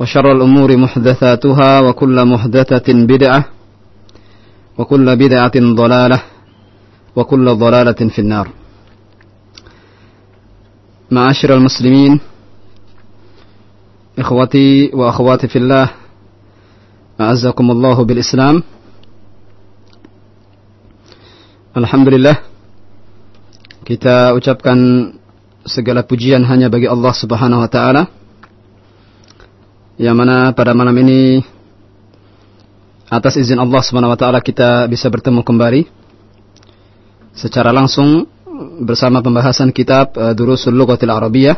وشر الأمور محدثاتها وكل محدثة بدعة وكل بدعة ضلالة وكل ضلالة في النار. معاشر المسلمين إخوتي وأخواتي في الله أعزكم الله بالإسلام. Alhamdulillah kita ucapkan segala pujian hanya bagi Allah Subhanahu wa taala. Yang mana pada malam ini atas izin Allah taala kita bisa bertemu kembali secara langsung bersama pembahasan kitab uh, Durusul Lughatil Arabiyah.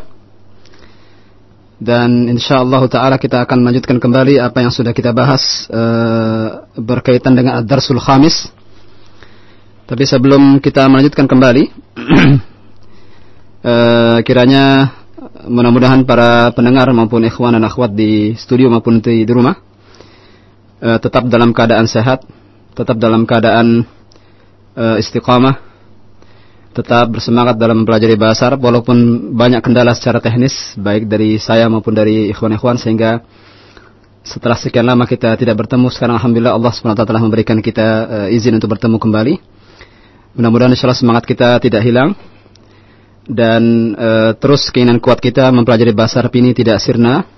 Dan insyaallah taala kita akan melanjutkan kembali apa yang sudah kita bahas uh, berkaitan dengan Ad-Darsul Khamis. Tapi sebelum kita melanjutkan kembali, uh, kiranya mudah-mudahan para pendengar maupun ikhwan dan akhwat di studio maupun di, rumah uh, tetap dalam keadaan sehat, tetap dalam keadaan uh, istiqamah, tetap bersemangat dalam mempelajari bahasa Arab walaupun banyak kendala secara teknis baik dari saya maupun dari ikhwan-ikhwan sehingga setelah sekian lama kita tidak bertemu sekarang alhamdulillah Allah SWT telah memberikan kita uh, izin untuk bertemu kembali. Mudah-mudahan insyaallah semangat kita tidak hilang dan e, terus keinginan kuat kita mempelajari bahasa Arab ini tidak sirna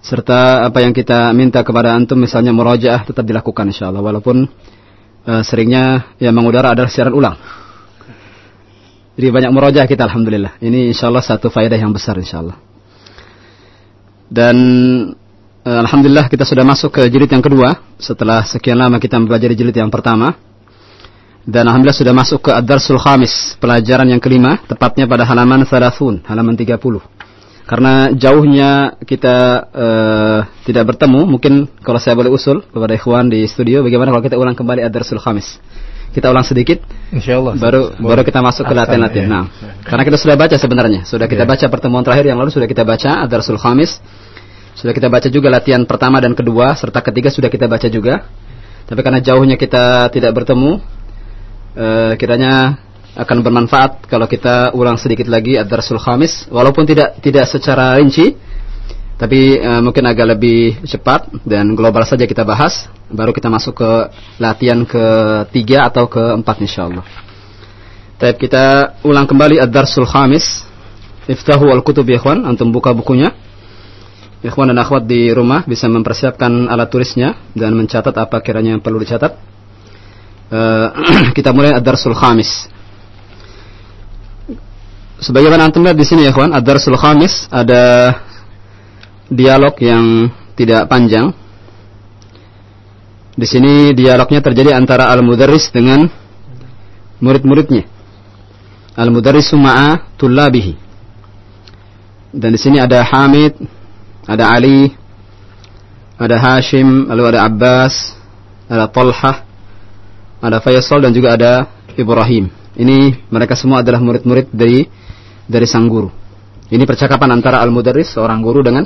serta apa yang kita minta kepada antum misalnya murojaah tetap dilakukan insyaallah walaupun e, seringnya yang mengudara adalah siaran ulang. Jadi banyak murojaah kita alhamdulillah. Ini insyaallah satu faedah yang besar insyaallah. Dan e, alhamdulillah kita sudah masuk ke jilid yang kedua setelah sekian lama kita mempelajari jilid yang pertama. Dan Alhamdulillah sudah masuk ke Ad-Darsul Khamis, pelajaran yang kelima, tepatnya pada halaman Thalathun, halaman 30. Karena jauhnya kita uh, tidak bertemu, mungkin kalau saya boleh usul kepada ikhwan di studio, bagaimana kalau kita ulang kembali Ad-Darsul Khamis? Kita ulang sedikit, Insyaallah. baru boleh. baru kita masuk ke latihan-latihan. Ya. Nah, karena kita sudah baca sebenarnya, sudah kita ya. baca pertemuan terakhir yang lalu sudah kita baca Ad-Darsul Khamis, sudah kita baca juga latihan pertama dan kedua serta ketiga sudah kita baca juga. Tapi karena jauhnya kita tidak bertemu, uh, kiranya akan bermanfaat kalau kita ulang sedikit lagi ad-darsul khamis walaupun tidak tidak secara rinci tapi uh, mungkin agak lebih cepat dan global saja kita bahas baru kita masuk ke latihan ketiga atau keempat insyaallah. Tapi kita ulang kembali ad-darsul khamis. Iftahu al-kutub ikhwan, antum buka bukunya. Ikhwan dan akhwat di rumah bisa mempersiapkan alat tulisnya dan mencatat apa kiranya yang perlu dicatat. Uh, kita mulai ad-darsul khamis. Sebagaimana antum lihat di sini ya kawan, ad-darsul khamis ada dialog yang tidak panjang. Di sini dialognya terjadi antara al-mudarris dengan murid-muridnya. Al-mudarris ma'a tullabihi. Dan di sini ada Hamid, ada Ali, ada Hashim, lalu ada Abbas, ada Talhah, ada Faisal dan juga ada Ibrahim. Ini mereka semua adalah murid-murid dari dari sang guru. Ini percakapan antara al-mudarris seorang guru dengan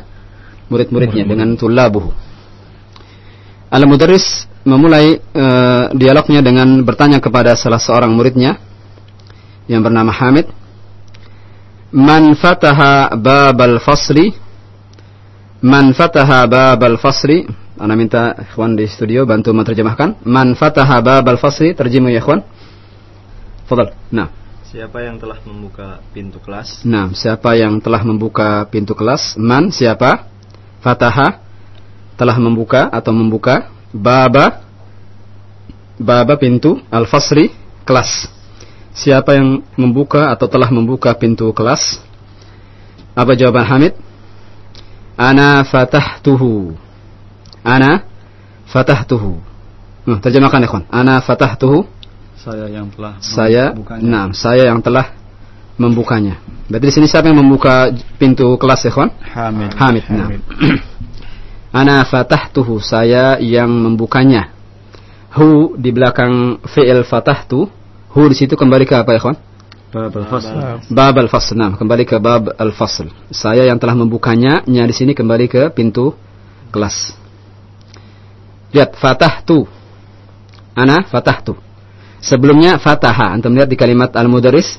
murid-muridnya dengan tullabuhu. Al-mudarris memulai uh, dialognya dengan bertanya kepada salah seorang muridnya yang bernama Hamid. Man fataha babal fasli Man fataha babal fasli Ana minta ikhwan di studio bantu menerjemahkan. Man fataha babal fasli terjemah ya ikhwan. Fadal. Nah. Siapa yang telah membuka pintu kelas? Nah, siapa yang telah membuka pintu kelas? Man siapa? Fataha telah membuka atau membuka baba baba pintu al-fasri kelas. Siapa yang membuka atau telah membuka pintu kelas? Apa jawaban Hamid? Ana fatahtuhu. Ana fatahtuhu. Nah, terjemahkan ikhwan. Ana fatahtuhu saya yang telah saya, nah, saya yang telah membukanya. Berarti di sini siapa yang membuka pintu kelas kawan? Hamid. Hamid. Nah. Ana fatahtuhu, saya yang membukanya. Hu di belakang fi'il fatahtu, hu di situ kembali ke apa kawan? Bab al-fasl. Bab al-fasl. Nah, kembali ke bab al-fasl. Saya yang telah membukanya, nya di sini kembali ke pintu kelas. Lihat fatahtu. Ana fatahtu. Sebelumnya fataha. Antum lihat di kalimat al-mudaris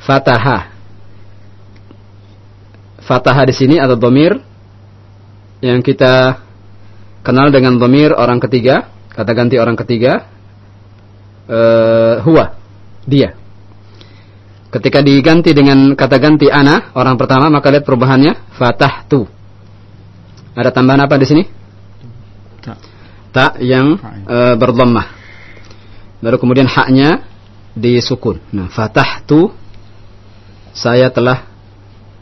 fataha. Fataha di sini atau domir yang kita kenal dengan domir orang ketiga, kata ganti orang ketiga, uh, huwa, dia. Ketika diganti dengan kata ganti ana, orang pertama, maka lihat perubahannya, fatah tu. Ada tambahan apa di sini? Tak. Tak yang uh, berdhammah. Lalu kemudian haknya disukun. Nah, fatahtu saya telah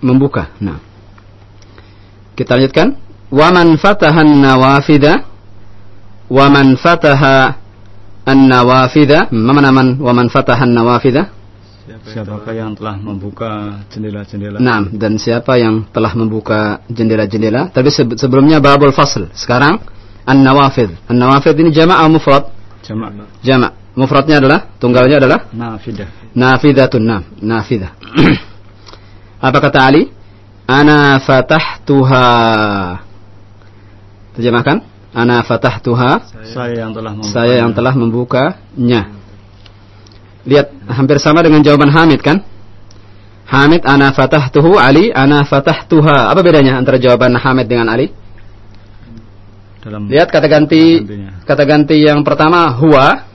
membuka. Nah. Kita lanjutkan. Wa man fatahan nawafida wa man fataha an-nawafida. Mana man wa man fatahan nawafida? Siapakah yang telah membuka jendela-jendela? Nah, dan siapa yang telah membuka jendela-jendela? Tapi sebelumnya babul fasl. Sekarang an-nawafid. An-nawafid ini jama' atau mufrad? Jama'. Jama'. Mufradnya adalah tunggalnya adalah nafidah. Nafidatun nam, nafidah. Apa kata Ali? Ana fatahtuha. Terjemahkan? Ana fatahtuha. Saya yang telah membuka. Saya yang telah membukanya. Lihat hampir sama dengan jawaban Hamid kan? Hamid ana fatahtuhu, Ali ana fatahtuha. Apa bedanya antara jawaban Hamid dengan Ali? Dalam Lihat kata ganti kata ganti yang pertama huwa.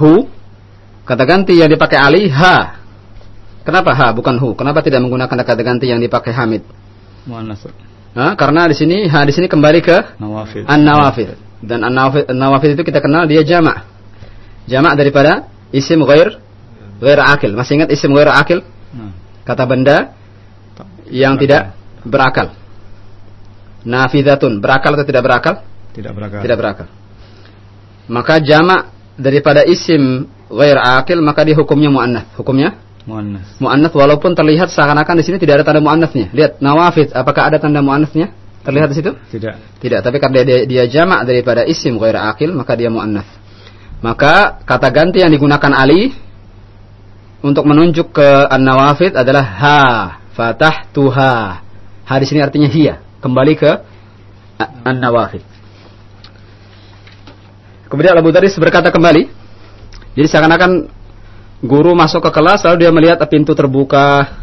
Hu kata ganti yang dipakai Ali ha. Kenapa ha bukan hu? Kenapa tidak menggunakan kata ganti yang dipakai Hamid? Muannas. Nah, karena di sini ha di sini kembali ke nawafil. an nawafil dan an nawafil, an nawafil itu kita kenal dia jamak jamak daripada isim ghair ghair akil. Masih ingat isim ghair akil? Nah. kata benda yang tidak berakal nafidatun berakal atau tidak berakal tidak berakal tidak berakal maka jamak daripada isim ghair akil maka dia hukumnya muannats. Hukumnya muannats. Muannats walaupun terlihat seakan-akan di sini tidak ada tanda muannatsnya. Lihat nawafid, apakah ada tanda muannatsnya? Terlihat di situ? Tidak. Tidak, tapi karena dia, dia jamak daripada isim ghair akil maka dia muannats. Maka kata ganti yang digunakan Ali untuk menunjuk ke an-nawafid adalah ha, fatah tuha. Ha di sini artinya hiya, kembali ke an-nawafid. Kemudian Abu Daris berkata kembali. Jadi seakan-akan guru masuk ke kelas lalu dia melihat pintu terbuka,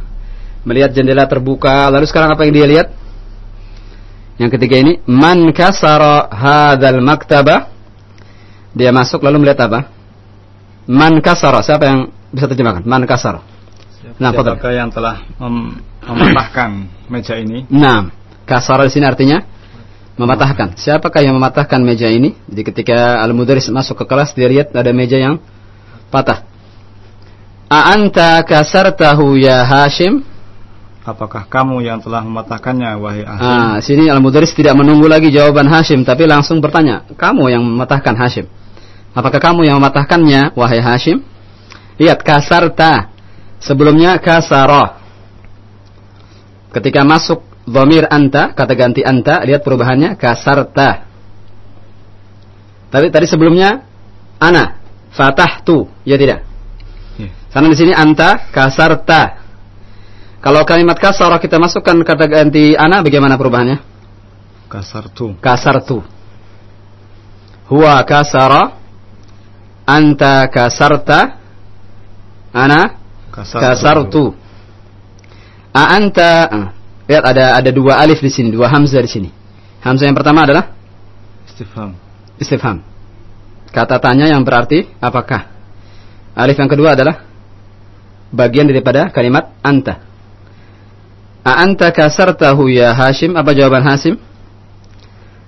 melihat jendela terbuka, lalu sekarang apa yang dia lihat? Yang ketiga ini, man kasara hadzal maktaba. Dia masuk lalu melihat apa? Man kasara, siapa yang bisa terjemahkan? Man kasara. Nah, Siapakah yang telah mem mematahkan meja ini? Nah, kasara di sini artinya mematahkan. Siapakah yang mematahkan meja ini? Jadi ketika al-mudaris masuk ke kelas dia lihat ada meja yang patah. A'anta kasartahu ya Hashim? Apakah kamu yang telah mematahkannya wahai Hashim? Ah, sini al-mudaris tidak menunggu lagi jawaban Hashim tapi langsung bertanya, "Kamu yang mematahkan Hashim?" Apakah kamu yang mematahkannya wahai Hashim? Lihat kasarta. Sebelumnya kasara. Ketika masuk Dhamir anta, kata ganti anta, lihat perubahannya kasarta. Tapi tadi sebelumnya ana, fatah tu, ya tidak? Yeah. Karena di sini anta, kasarta. Kalau kalimat kasar kita masukkan kata ganti ana, bagaimana perubahannya? Kasartu. Kasartu. huwa kasara anta kasarta ana kasartu a anta ah, lihat ada ada dua alif di sini dua hamzah di sini. Hamzah yang pertama adalah? Istifham. istifham. Kata tanya yang berarti apakah? Alif yang kedua adalah bagian daripada kalimat anta. A anta kasartahu ya Hashim? Apa jawaban Hashim?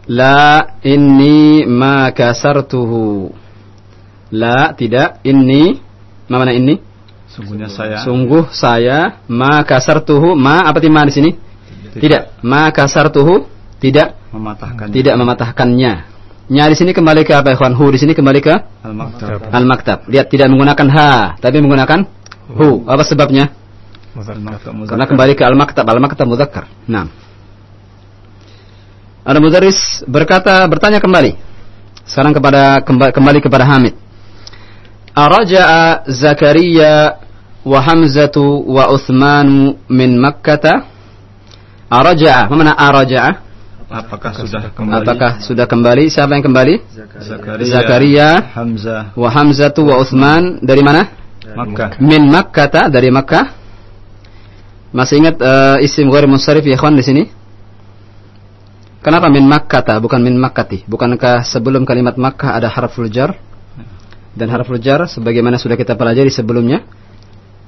La inni ma kasartuhu. La tidak. Inni ma mana inni? Sungguhnya saya. Sungguh saya ma kasartuhu. Ma apa timah di sini? Tidak. Ma kasartuhu tidak mematahkan tidak mematahkannya. Nya di sini kembali ke apa ikhwan? Hu di sini kembali ke al-maktab. al-maktab. Lihat tidak menggunakan ha, tapi menggunakan hu. Apa sebabnya? Karena kembali ke al-maktab, al-maktab mudzakkar. Nah. Ada mudaris berkata bertanya kembali. Sekarang kepada kemba- kembali kepada Hamid. Araja'a Zakaria wa Hamzatu wa Uthmanu min Makkah. Araja'a, apa mana araja'a? Apakah sudah kembali? Apakah sudah kembali? Siapa yang kembali? Zakaria, Zakaria. Hamzah, Wa Hamzatu wa Uthman dari mana? Makkah. Min Makkah dari Makkah. Masih ingat eh, isim ghair munsharif ya ikhwan di sini? Kenapa min Makkah bukan min Makkati? Bukankah sebelum kalimat Makkah ada harful jar? Dan harful jar sebagaimana sudah kita pelajari sebelumnya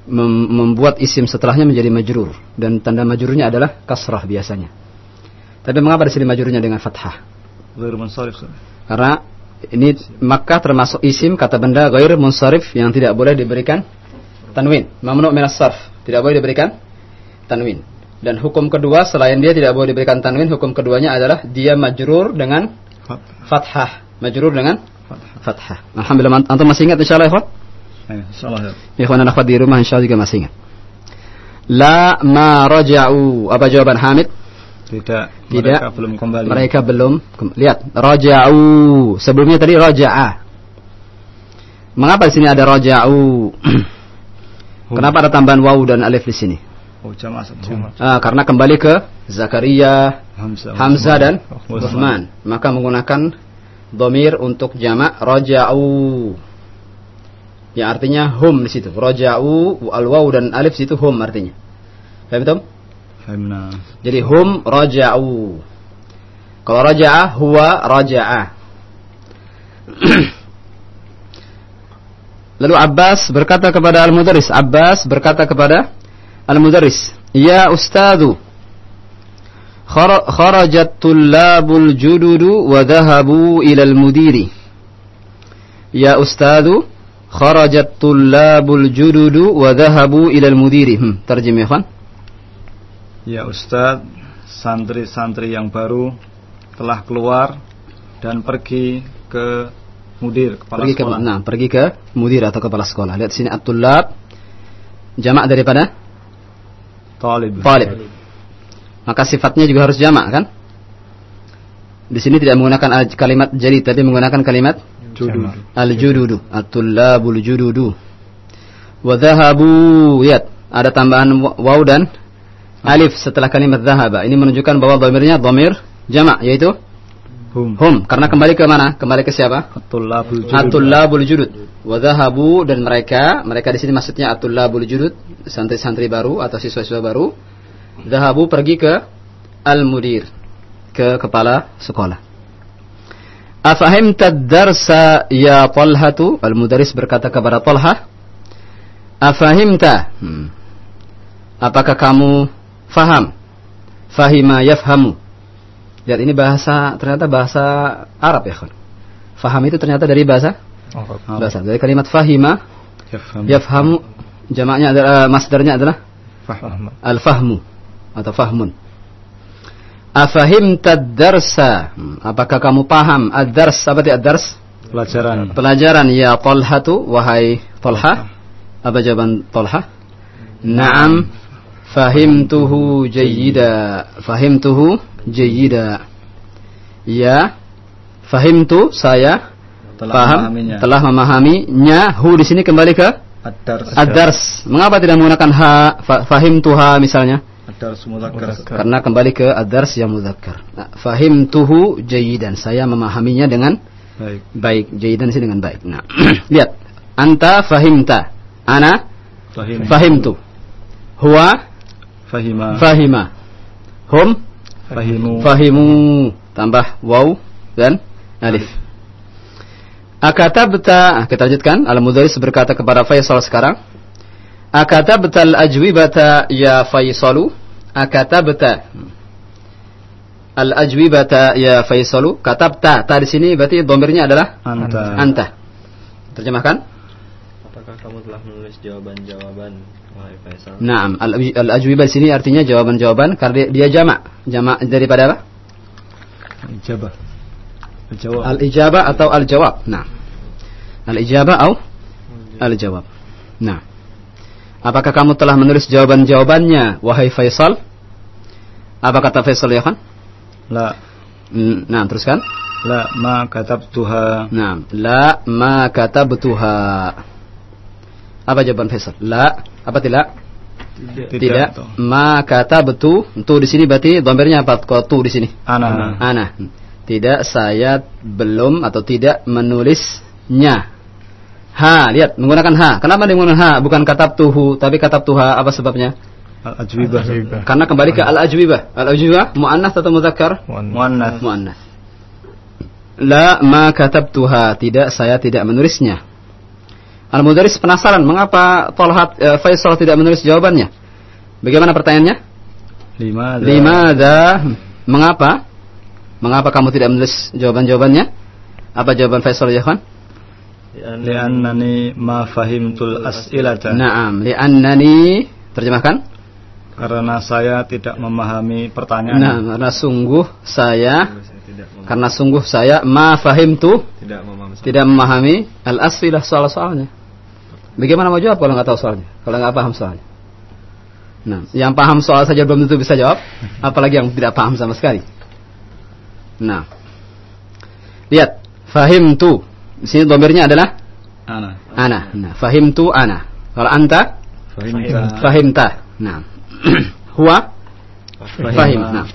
mem- membuat isim setelahnya menjadi majrur dan tanda majrurnya adalah kasrah biasanya. Tapi mengapa di sini majrurnya dengan fathah? Ghair munsharif. Karena ini Makkah termasuk isim kata benda ghair munsharif yang tidak boleh diberikan tanwin. Mamnu min sarf tidak boleh diberikan tanwin. Dan hukum kedua selain dia tidak boleh diberikan tanwin, hukum keduanya adalah dia majrur dengan fathah. Majrur dengan fathah. Alhamdulillah antum masih ingat insyaallah ikhwan? Eh, insyaallah. Ikhwan akhwat di rumah insyaallah juga masih ingat. La ma raja'u. Apa jawaban Hamid? Tidak, Tidak. mereka belum kembali. Mereka belum lihat raja'u. Sebelumnya tadi raja'a. Mengapa di sini ada raja'u? Kenapa ada tambahan waw dan alif di sini? Oh, jamaah. Ah, karena kembali ke Zakaria, Hamzah. Hamzah dan. Uthman. Maka menggunakan domir untuk jamak raja'u. Yang artinya hum di situ. Raja'u al waw dan alif di situ hum artinya. Paham Tom? Fahimna. Jadi hum raja'u. Kalau raja'a huwa raja'a. Lalu Abbas berkata kepada Al-Mudaris, Abbas berkata kepada Al-Mudaris, "Ya ustadu, khara- kharajat tullabul jududu wa dhahabu ila al-mudiri." Ya ustadu, kharajat tullabul jududu wa dhahabu ila al-mudiri. Hmm, terjemah ya, Khan. Ya Ustaz, santri-santri yang baru telah keluar dan pergi ke mudir kepala pergi ke sekolah. nah, pergi ke mudir atau kepala sekolah. Lihat sini at-tullab jamak daripada Talib. talib. Maka sifatnya juga harus jamak kan? Di sini tidak menggunakan al- kalimat jadi tapi menggunakan kalimat. Al-jududu, at-tullabul jududu. Wa dhahabu, lihat ada tambahan wa- waw dan alif setelah kalimat dhahaba. Ini menunjukkan bahwa dhamirnya dhamir jamak yaitu Hum. hum karena kembali ke mana? Kembali ke siapa? At-tullabul judud. Atullabul judud wa dhahabu dan mereka mereka di sini maksudnya atullabul judud santri-santri baru atau siswa-siswa baru dhahabu pergi ke al-mudir ke kepala sekolah Afahimta darsa ya Talhatu al-mudaris berkata kepada Talha Afahimta hmm. Apakah kamu faham Fahima yafhamu Lihat ini bahasa ternyata bahasa Arab ya kan Faham itu ternyata dari bahasa Arab. bahasa dari kalimat fahima Yafham. yafhamu jamaknya adalah masdarnya adalah Faham. al-fahmu atau fahmun. Afahimta darsa? Apakah kamu paham ad-dars? Apa itu ad-dars? Pelajaran. Pelajaran ya Talhatu wahai Talha. Apa jawaban Talha? Naam. Fahimtuhu jayyida. Fahimtuhu jayyida. Ya. Fahimtu saya Telah paham memahaminya. telah memahaminya. Hu di sini kembali ke Ad-dars. ad-dars. Mengapa tidak menggunakan ha? Fa- Fahimtuha misalnya? Ad-dars mudzakkar. Karena kembali ke ad-dars yang muzakkar. Nah, fahimtuhu jayidan. Saya memahaminya dengan Baik. Baik, jayidan sini dengan baik. Nah, lihat. Anta fahimta. Ana Fahim. fahimtu. Huwa Fahima. fahima. Hum Fahimu. fahimu. Tambah waw dan alif. Akatabta, ah, kita lanjutkan. Al-Mudaris berkata kepada Faisal sekarang. Akatabta al-ajwibata ya Faisalu. Akatabta al-ajwibata ya Faisalu. Katabta. Ta di sini berarti domirnya adalah Anta. anta. Terjemahkan. Apakah kamu telah menulis jawaban-jawaban wahai Faisal? Naam, al- al-ajwibah di sini artinya jawaban-jawaban karena dia, jamak. Jamak daripada apa? Ijabah. Jawab. Al-ijabah atau al-jawab. Nah. Al-ijabah atau al-jawab. Nah. Apakah kamu telah menulis jawaban-jawabannya wahai Faisal? Apa kata Faisal ya kan? La. Mm, Nah, teruskan. La ma katabtuha. Nah, la ma katabtuha. Apa jawaban Faisal? La, apa tidak? Tidak. toh. Ma katabtu. Tu di sini berarti domirnya apa? Kalau tu di sini. Ana. Ana. Tidak saya belum atau tidak menulisnya. Ha, lihat menggunakan ha. Kenapa dia menggunakan ha bukan katab tuhu tapi katab tuha apa sebabnya? Al-ajwibah. Ajwibah. Karena kembali ke al-ajwibah. Al-ajwibah muannas atau muzakkar? Muannas. Muannas. La ma katabtuha, tidak saya tidak menulisnya. Al-Mudaris penasaran mengapa Talhat eh, Faisal tidak menulis jawabannya. Bagaimana pertanyaannya? Lima. Limada? Mengapa? Mengapa kamu tidak menulis jawaban-jawabannya? Apa jawaban Faisal ya kan? Liannani ma fahimtul as'ilata. Naam, li'annani terjemahkan? Karena saya tidak memahami pertanyaan. Nah, karena sungguh saya karena sungguh saya ma fahimtu tidak memahami. tidak memahami al-asfilah soal-soalnya. Bagaimana mau jawab kalau nggak tahu soalnya? Kalau nggak paham soalnya? Nah, yang paham soal saja belum tentu bisa jawab, apalagi yang tidak paham sama sekali. Nah, lihat, fahim tu. Di sini domirnya adalah Ana. ana. Nah, fahim tu ana. Kalau anta, Fahimta. fahimta. Nah, huwa fahim. Nah.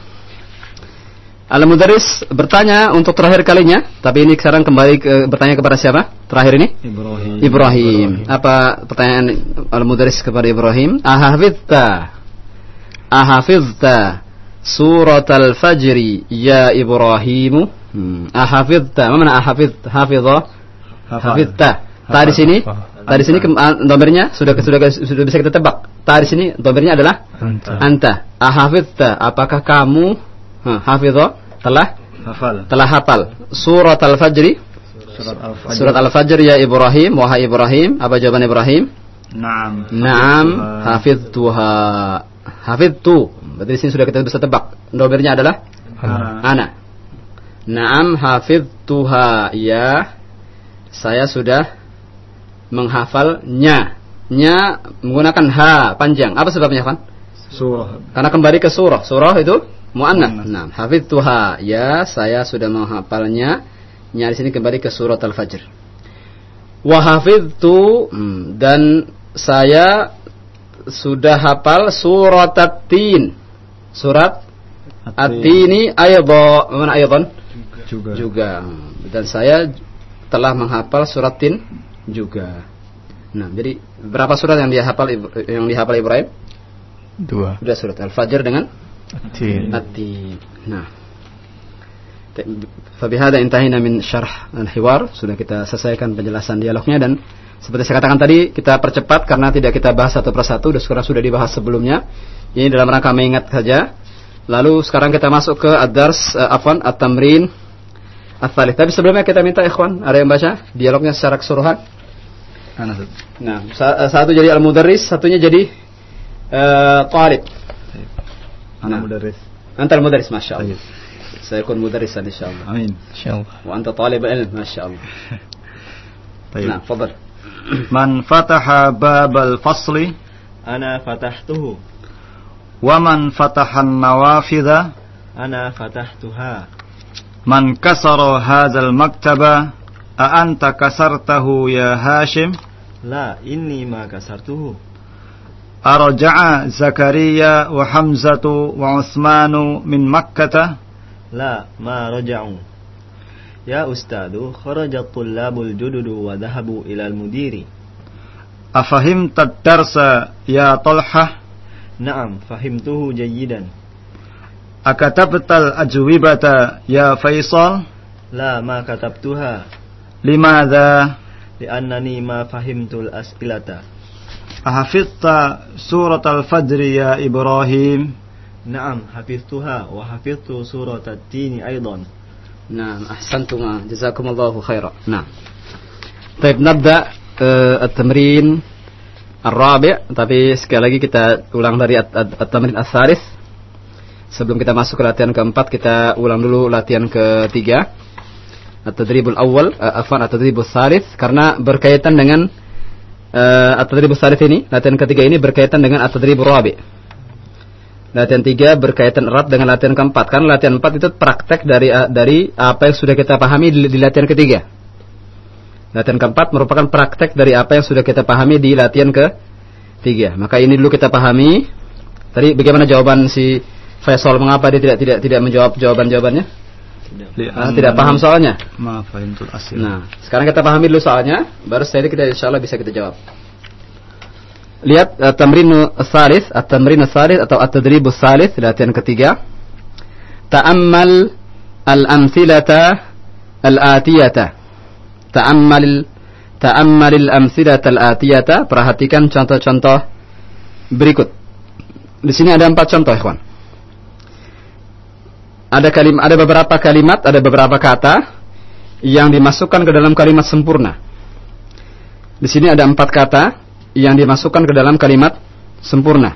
Al-Mudaris bertanya untuk terakhir kalinya, tapi ini sekarang kembali ke, bertanya kepada siapa? Terakhir ini? Ibrahim. Ibrahim. Apa pertanyaan Al-Mudaris kepada Ibrahim? Ahafidta. Ahafidta surat al-fajri ya Ibrahimu. Hmm. Ahafidta. Mana ahafid? Hafidha? Hafidta. Ta di sini? Ta di sini domirnya sudah sudah sudah bisa kita tebak. Ta di sini domirnya adalah Anta. anta. Ahafidta. Apakah kamu ha, hafidha telah Hafal. telah hafal surat al-fajri? Surat Al-Fajr. Surat Al-Fajr ya Ibrahim, wahai Ibrahim, apa jawaban Ibrahim? Naam. Naam, hafidtuha. Hafidtu. Berarti di sini sudah kita bisa tebak. Domirnya adalah Ana. ana. Naam hafidtuha. Ya, saya sudah menghafalnya. Nya menggunakan ha panjang. Apa sebabnya, kan? Surah. Karena kembali ke surah. Surah itu. Muannas. Nah, hafidtuha. Ya, saya sudah menghafalnya. Nya di sini kembali ke surat Al-Fajr. Wa hafidtu hmm, dan saya sudah hafal surat At-Tin. Surat At-Tini ayadha. Mana ayadhan? Juga. Juga. Dan saya telah menghafal surat Tin juga. Nah, jadi berapa surat yang dia hafal Ibra- yang dihafal Ibrahim? Dua. Sudah surat Al-Fajr dengan Tin. At-Tin. Nah. Fabihada intahina min syarh al-hiwar. Sudah kita selesaikan penjelasan dialognya dan seperti saya katakan tadi kita percepat karena tidak kita bahas satu persatu. Dan sekarang sudah dibahas sebelumnya. Ini dalam rangka mengingat saja. Lalu sekarang kita masuk ke ad-dars uh, afwan at-tamrin at-thalith. Tapi sebelumnya kita minta ikhwan ada yang baca dialognya secara keseluruhan. Ana. Ustaz. Nah, sa- uh, satu jadi al-mudarris, satunya jadi uh, talib. Ana Nah. mudarris. Anta al-mudarris, masya Allah. Baik. سيكون مدرسا إن شاء الله Amin. Insyaallah. وأنت طالب علم ما شاء الله Baik. نعم تفضل Man fataha babal fasli Ana fatahtuhu. wa man fataha nawafidha Ana fatahtuha. Man kasara hazal maktaba a anta kasartahu ya Hashim? La, inni ma kasartuhu. Araja'a Zakaria wa Hamzatu wa Utsmanu min Makkah? La, ma raja'u. Ya ustadu, kharaja tullabul jududu wa dhahabu ila mudiri Afahimta ad-darsa ya Talha? Naam, fahimtuhu dan. أكتبت الأجوبة يا فيصل لا ما كتبتها لماذا لأنني ما فهمت الأسئلة أحفظت سورة الفجر يا إبراهيم نعم حفظتها وحفظت سورة التين أيضا نعم أحسنتم جزاكم الله خيرا نعم طيب نبدأ uh, التمرين الرابع tapi sekali lagi kita ulang dari at-tamrin at-thalith sebelum kita masuk ke latihan keempat kita ulang dulu latihan ketiga. At-tadribul awal uh, afwan at-tadribul thalith. Karena berkaitan dengan uh, at-tadribul thalith ini latihan ketiga ini berkaitan dengan at-tadribul rabi' latihan tiga berkaitan erat dengan latihan keempat. Karena latihan empat itu praktek dari dari apa yang sudah kita pahami di, di latihan ketiga. Latihan keempat merupakan praktek dari apa yang sudah kita pahami di latihan ke tiga. Maka ini dulu kita pahami. Tadi bagaimana jawaban si Faisal mengapa dia tidak tidak tidak menjawab jawaban jawabannya? Tidak, ah, tidak paham soalnya. Maaf, asil. Nah, sekarang kita pahami dulu soalnya, baru setelah itu kita insya Allah bisa kita jawab. Lihat uh, tamrin salis, at-tamrin salis atau at-tadrib salis latihan ketiga. Ta'ammal al-amthilata al-atiyata ta'ammalil ta'ammalil amsilatal atiyata, perhatikan contoh-contoh berikut. Di sini ada empat contoh, ikhwan. Ada kalim ada beberapa kalimat, ada beberapa kata yang dimasukkan ke dalam kalimat sempurna. Di sini ada empat kata yang dimasukkan ke dalam kalimat sempurna.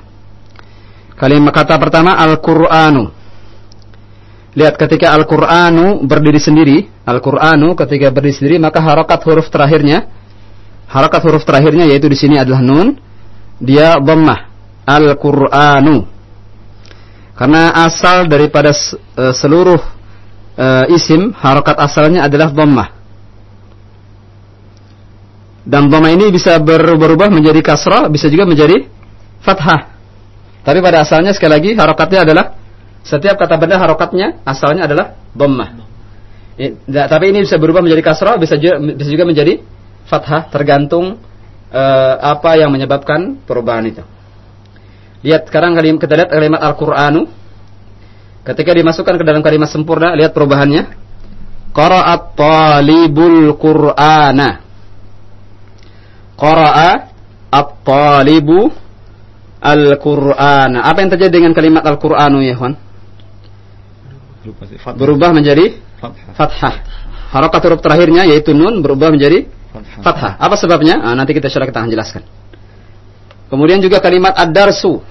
Kalimat kata pertama Al-Qur'anu. Lihat ketika Al-Qur'anu berdiri sendiri, Al-Qur'anu ketika berdiri sendiri maka harokat huruf terakhirnya harokat huruf terakhirnya yaitu di sini adalah nun, dia dhammah. Al-Qur'anu. Karena asal daripada uh, seluruh uh, isim harokat asalnya adalah dhammah. Dan dhammah ini bisa berubah menjadi kasrah, bisa juga menjadi fathah. Tapi pada asalnya sekali lagi harokatnya adalah setiap kata benda harokatnya asalnya adalah dhammah. Tapi ini bisa berubah menjadi kasrah, bisa juga, bisa juga menjadi fathah, tergantung uh, apa yang menyebabkan perubahan itu. Lihat sekarang kita lihat kalimat Al-Qur'anu. Ketika dimasukkan ke dalam kalimat sempurna, lihat perubahannya. Qara'at talibul Qur'ana. Qara'a at-talibu al-Qur'ana. Apa yang terjadi dengan kalimat Al-Qur'anu ya, Juan? berubah menjadi fathah. Harokat huruf terakhirnya yaitu nun berubah menjadi fathah. Apa sebabnya? Nah, nanti kita syarah kita akan jelaskan. Kemudian juga kalimat ad-darsu.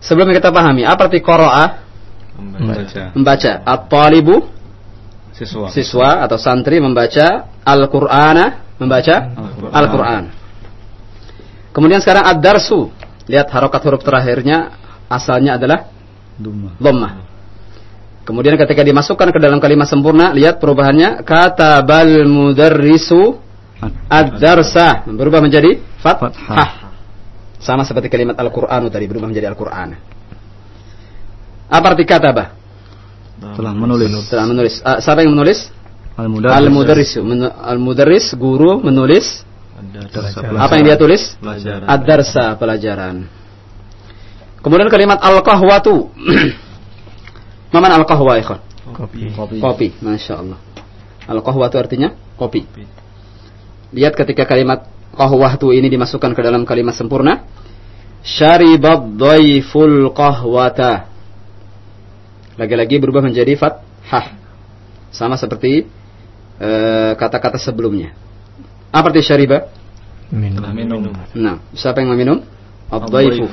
Sebelum kita pahami, apa arti qiraah? Membaca. Membaca. At-talibu siswa. siswa atau santri membaca Al-Qur'ana, membaca Al-Qur'an. Kemudian sekarang ad-darsu. Lihat harokat huruf terakhirnya asalnya adalah dhammah. Kemudian ketika dimasukkan ke dalam kalimat sempurna, lihat perubahannya kata bal mudarrisu ad-darsa berubah menjadi fathah. Sama seperti kalimat Al-Qur'an tadi berubah menjadi Al-Qur'an. Apa arti kata bah? Telah menulis. Telah menulis. Uh, siapa yang menulis? Al-Mudarris. Al-Mudarris. Al-Mudarris guru menulis apa yang dia tulis? Pelajaran. Ad-darsa pelajaran. Kemudian kalimat al-qahwatu. Maman al-qahwa ikhwan? Kopi. Kopi, Masya Allah. Al-qahwa itu artinya kopi. Lihat ketika kalimat qahwah itu ini dimasukkan ke dalam kalimat sempurna. Syaribad dhaiful qahwata. Lagi-lagi berubah menjadi fathah. Sama seperti eh, kata-kata uh, sebelumnya. Apa arti syariba? Minum. minum. Nah, siapa yang meminum? Ad-dhaifu.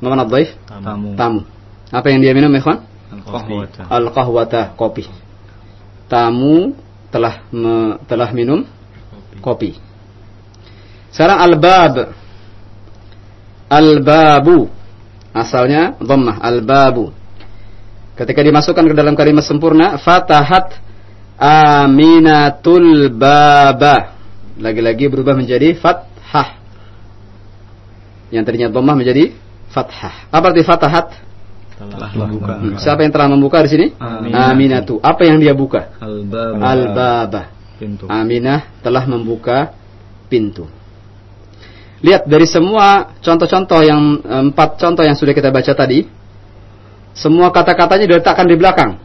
Maman ad-dhaif? Tamu. Tamu. Apa yang dia minum, ikhwan? Qahwata. Al-qahwata, kopi. Tamu telah me, telah minum kopi. Sekarang al-bab. Al-babu. Asalnya dhammah, al-babu. Ketika dimasukkan ke dalam kalimat sempurna, fatahat aminatul baba. Lagi-lagi berubah menjadi fathah. Yang tadinya dhammah menjadi fathah. Apa arti fatahat? telah membuka. Hmm, Siapa yang telah membuka di sini? Aminah. Aminatu. Apa yang dia buka? Al-bab. Al-baba. Pintu. Aminah telah membuka pintu. Lihat dari semua contoh-contoh yang empat contoh yang sudah kita baca tadi, semua kata-katanya diletakkan di belakang.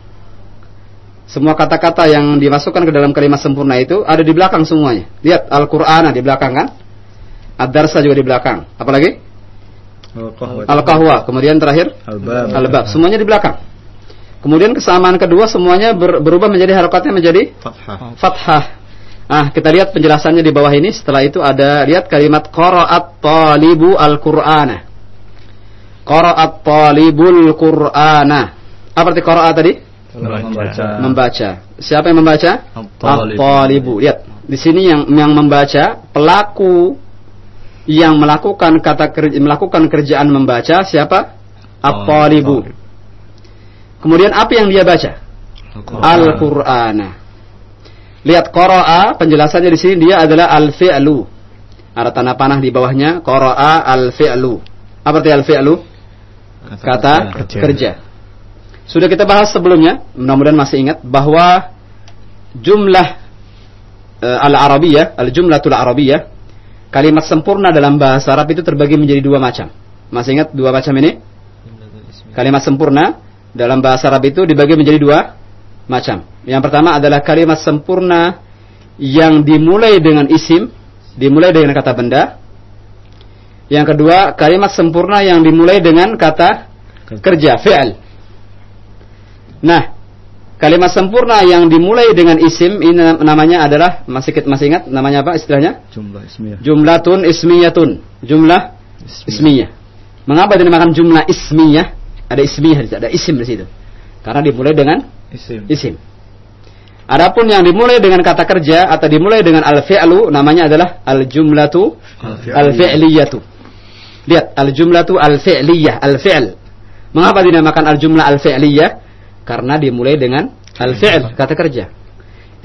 Semua kata-kata yang dimasukkan ke dalam kalimat sempurna itu ada di belakang semuanya. Lihat Al-Qur'an di belakang kan? Ad-Darsa juga di belakang. Apalagi? Al-Qahwa. Kemudian terakhir Al-bab. Al-Bab. Semuanya di belakang. Kemudian kesamaan kedua semuanya ber- berubah menjadi harokatnya menjadi Fathah. fathah. Ah, kita lihat penjelasannya di bawah ini. Setelah itu ada lihat kalimat qara'at talibu al-Qur'ana. Qara'at talibul Qur'ana. Apa arti qara'a tadi? Membaca. Membaca. Siapa yang membaca? At-talibu. Lihat, di sini yang yang membaca pelaku yang melakukan kata kerja, melakukan kerjaan membaca siapa? At-talibu. Kemudian apa yang dia baca? Al-Qur'ana. Lihat qara'a penjelasannya di sini dia adalah al-fi'lu. Ada tanda panah di bawahnya qara'a al-fi'lu. Apa arti al-fi'lu? Kata kerja. kerja. Sudah kita bahas sebelumnya, mudah-mudahan masih ingat bahwa jumlah eh, al-arabiyah, al-jumlatul arabiyah, kalimat sempurna dalam bahasa Arab itu terbagi menjadi dua macam. Masih ingat dua macam ini? Kalimat sempurna dalam bahasa Arab itu dibagi menjadi dua macam. Yang pertama adalah kalimat sempurna yang dimulai dengan isim, dimulai dengan kata benda. Yang kedua, kalimat sempurna yang dimulai dengan kata kerja, fi'al. Nah, kalimat sempurna yang dimulai dengan isim ini namanya adalah masih masih ingat namanya apa istilahnya? Jumlah ismiyah. Jumlatun ismiyatun. Jumlah ismiyah. Mengapa dinamakan jumlah ismiyah? Ada ismiyah di situ, ada isim di situ. Karena dimulai dengan Isim. isim. Adapun yang dimulai dengan kata kerja atau dimulai dengan al-fi'lu namanya adalah al-jumlatu al-fi'liyatu. Lihat, al-jumlatu al-fi'liyah, al-fi'l. Mengapa dinamakan al-jumlah al-fi'liyah? Karena dimulai dengan al-fi'l, kata kerja.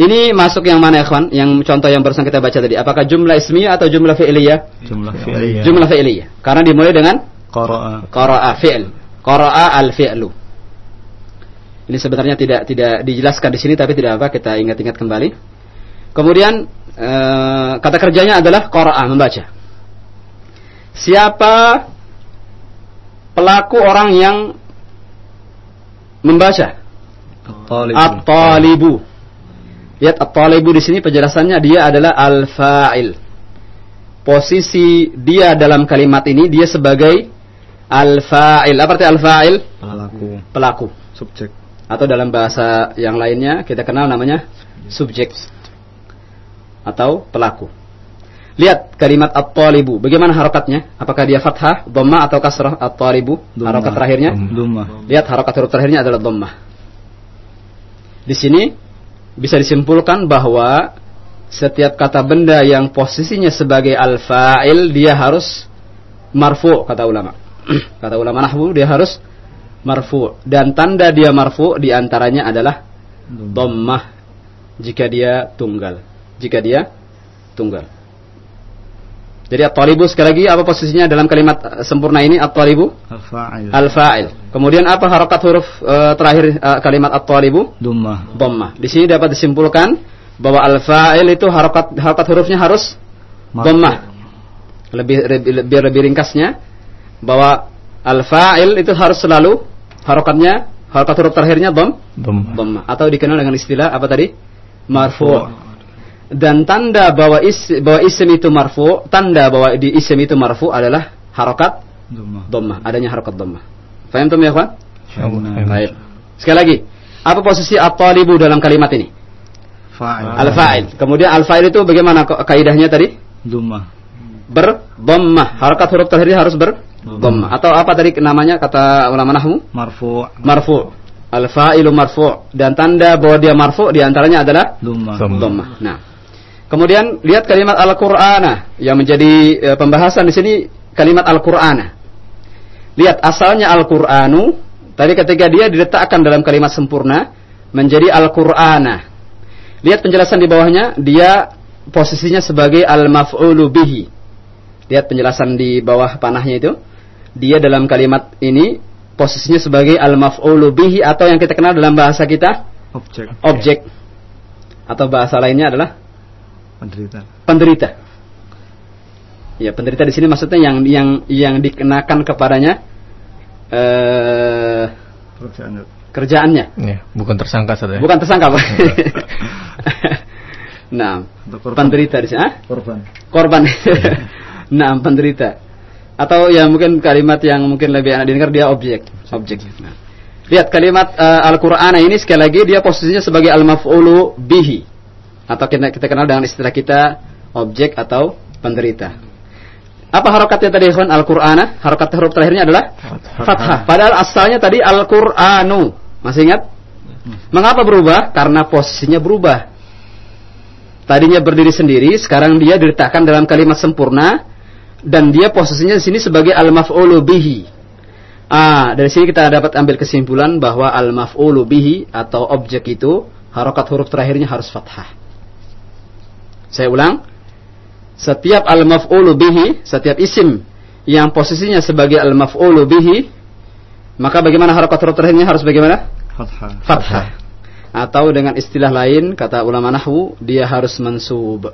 Ini masuk yang mana, ikhwan? Yang contoh yang barusan kita baca tadi. Apakah jumlah ismiyah atau jumlah fi'liyah? Jumlah fi'liyah. Jumlah fi'liyah. Karena dimulai dengan Qara'a. qara'a fi'l. Qara'a al-fi'lu. Ini sebenarnya tidak tidak dijelaskan di sini tapi tidak apa kita ingat-ingat kembali. Kemudian eh, kata kerjanya adalah qara'a membaca. Siapa pelaku orang yang membaca? At-talibu. Lihat at-talibu di sini penjelasannya dia adalah al-fa'il. Posisi dia dalam kalimat ini dia sebagai al-fa'il. Apa arti al-fa'il? Pelaku. Pelaku. Subjek. Atau dalam bahasa yang lainnya kita kenal namanya subjek atau pelaku. Lihat kalimat at-talibu. Bagaimana harokatnya? Apakah dia fathah, dhamma atau kasrah at-talibu? Harokat terakhirnya? Dhammah. Lihat harokat huruf terakhirnya adalah dhammah. Di sini bisa disimpulkan bahwa setiap kata benda yang posisinya sebagai al-fa'il dia harus marfu kata ulama. kata ulama nahwu dia harus marfu dan tanda dia marfu di antaranya adalah dhammah jika dia tunggal. Jika dia tunggal. Jadi at-talibu sekali lagi apa posisinya dalam kalimat eh, sempurna ini at-talibu? Al-fa'il. Al-fa'il. Kemudian apa harokat huruf eh, terakhir eh, kalimat at-talibu? Dhammah. Dhammah. Di sini dapat disimpulkan bahwa al-fa'il itu harokat harokat hurufnya harus dhammah. Lebih lebih lebih, lebih ringkasnya bahwa al-fa'il itu harus selalu harokatnya harokat huruf terakhirnya Dhammah. dhammah atau dikenal dengan istilah apa tadi? Marfu. Dan tanda bahwa is bahwa isim itu marfu, tanda bahwa di isim itu marfu adalah harokat dhammah, adanya harokat dhammah. Faham tuh ya, kawan? Baik. Sekali lagi, apa posisi at-talibu dalam kalimat ini? Fa'il. Al-fa'il. Kemudian al-fa'il itu bagaimana ka- kaidahnya tadi? Dhammah. Berdhammah. Harokat huruf terakhir harus berdhammah. Atau apa tadi namanya kata ulama nahwu? Marfu'. Marfu. Al-fa'ilu marfu. Dan tanda bahwa dia marfu di antaranya adalah dhammah. Nah. Kemudian lihat kalimat Al-Qur'ana yang menjadi eh, pembahasan di sini kalimat Al-Qur'ana. Lihat asalnya Al-Qur'anu tadi ketika dia diletakkan dalam kalimat sempurna menjadi Al-Qur'ana. Lihat penjelasan di bawahnya, dia posisinya sebagai al-maf'ulu bihi. Lihat penjelasan di bawah panahnya itu. Dia dalam kalimat ini posisinya sebagai al-maf'ulu bihi atau yang kita kenal dalam bahasa kita Objek. objek atau bahasa lainnya adalah Penderita. penderita. Ya, penderita di sini maksudnya yang yang yang dikenakan kepadanya eh kerjaannya, Ya, bukan tersangka saja. bukan tersangka, Pak. nah, penderita di sini. Ah? Korban. korban. nah, penderita. Atau ya mungkin kalimat yang mungkin lebih enak didengar dia objek, objek. Nah. Lihat kalimat eh, Al-Qur'an ini sekali lagi dia posisinya sebagai al-maf'ulu bihi. Atau kita, kita kenal dengan istilah kita objek atau penderita. Apa harokatnya tadi ikhwan Al-Qur'ana? Harokat huruf terakhirnya adalah fathah. Padahal asalnya tadi Al-Qur'anu. Masih ingat? Mengapa berubah? Karena posisinya berubah. Tadinya berdiri sendiri, sekarang dia diletakkan dalam kalimat sempurna dan dia posisinya di sini sebagai al-maf'ulu bihi. Ah, dari sini kita dapat ambil kesimpulan bahwa al-maf'ulu bihi atau objek itu harokat huruf terakhirnya harus fathah. Saya ulang, setiap al-maf'ulu bihi, setiap isim yang posisinya sebagai al-maf'ulu bihi, maka bagaimana harokat huruf terakhirnya harus bagaimana? Fathah. Fathah. Atau dengan istilah lain, kata ulama nahwu, dia harus mansub.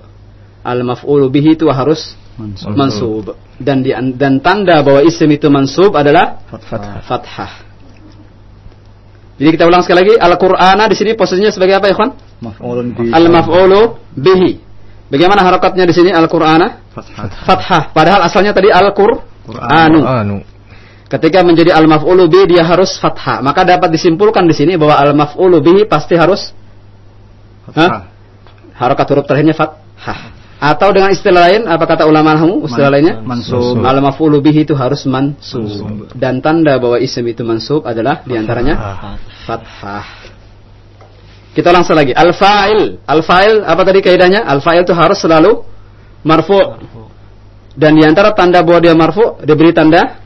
Al-maf'ulu bihi itu harus Mansub. mansub. Dan di, dan tanda bahwa isim itu mansub adalah Fathah. fathah. Jadi kita ulang sekali lagi, Al-Qur'ana di sini posisinya sebagai apa, ikhwan? Maf'ulun bi. Al-maf'ulu bihi. Bagaimana harokatnya di sini Al-Qur'ana? Fathah. Fathah. Padahal asalnya tadi Al-Qur'anu. Anu. Ketika menjadi al-maf'ulu bihi dia harus fathah. Maka dapat disimpulkan di sini bahwa al-maf'ulu bihi pasti harus Fathah. harokat huruf terakhirnya fathah. Atau dengan istilah lain apa kata ulama nahwu? Istilah lainnya Mansub. al-maf'ulu bihi itu harus mansub. Mansub. Dan tanda bahwa isim itu mansub adalah di antaranya fathah. Kita langsung lagi. Al-fa'il. Al-fa'il apa tadi kaidahnya? Al-fa'il itu harus selalu marfu. Dan di antara tanda bahwa dia marfu diberi tanda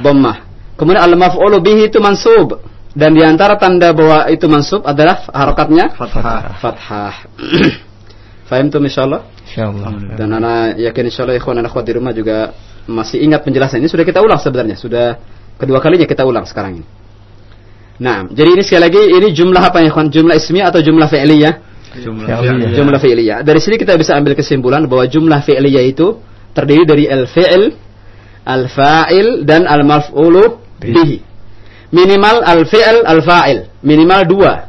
Dhammah. Kemudian al-maf'ulu bihi itu mansub. Dan di antara tanda bahwa itu mansub adalah harokatnya Fathah. fathah. Fahim tuh insyaallah? Insyaallah. Dan anak yakin insyaallah ikhwan dan akhwat di rumah juga masih ingat penjelasan ini sudah kita ulang sebenarnya, sudah kedua kalinya kita ulang sekarang ini. Nah, jadi ini sekali lagi ini jumlah apa ya ikhwan? Jumlah ismiyah atau jumlah fi'liyah? Jumlah. Fi'liyah. Jumlah fi'liyah. Dari sini kita bisa ambil kesimpulan bahwa jumlah fi'liyah itu terdiri dari al-fi'l, al-fa'il dan al-maf'ulu bihi. Minimal al-fi'l, al-fa'il. Minimal dua.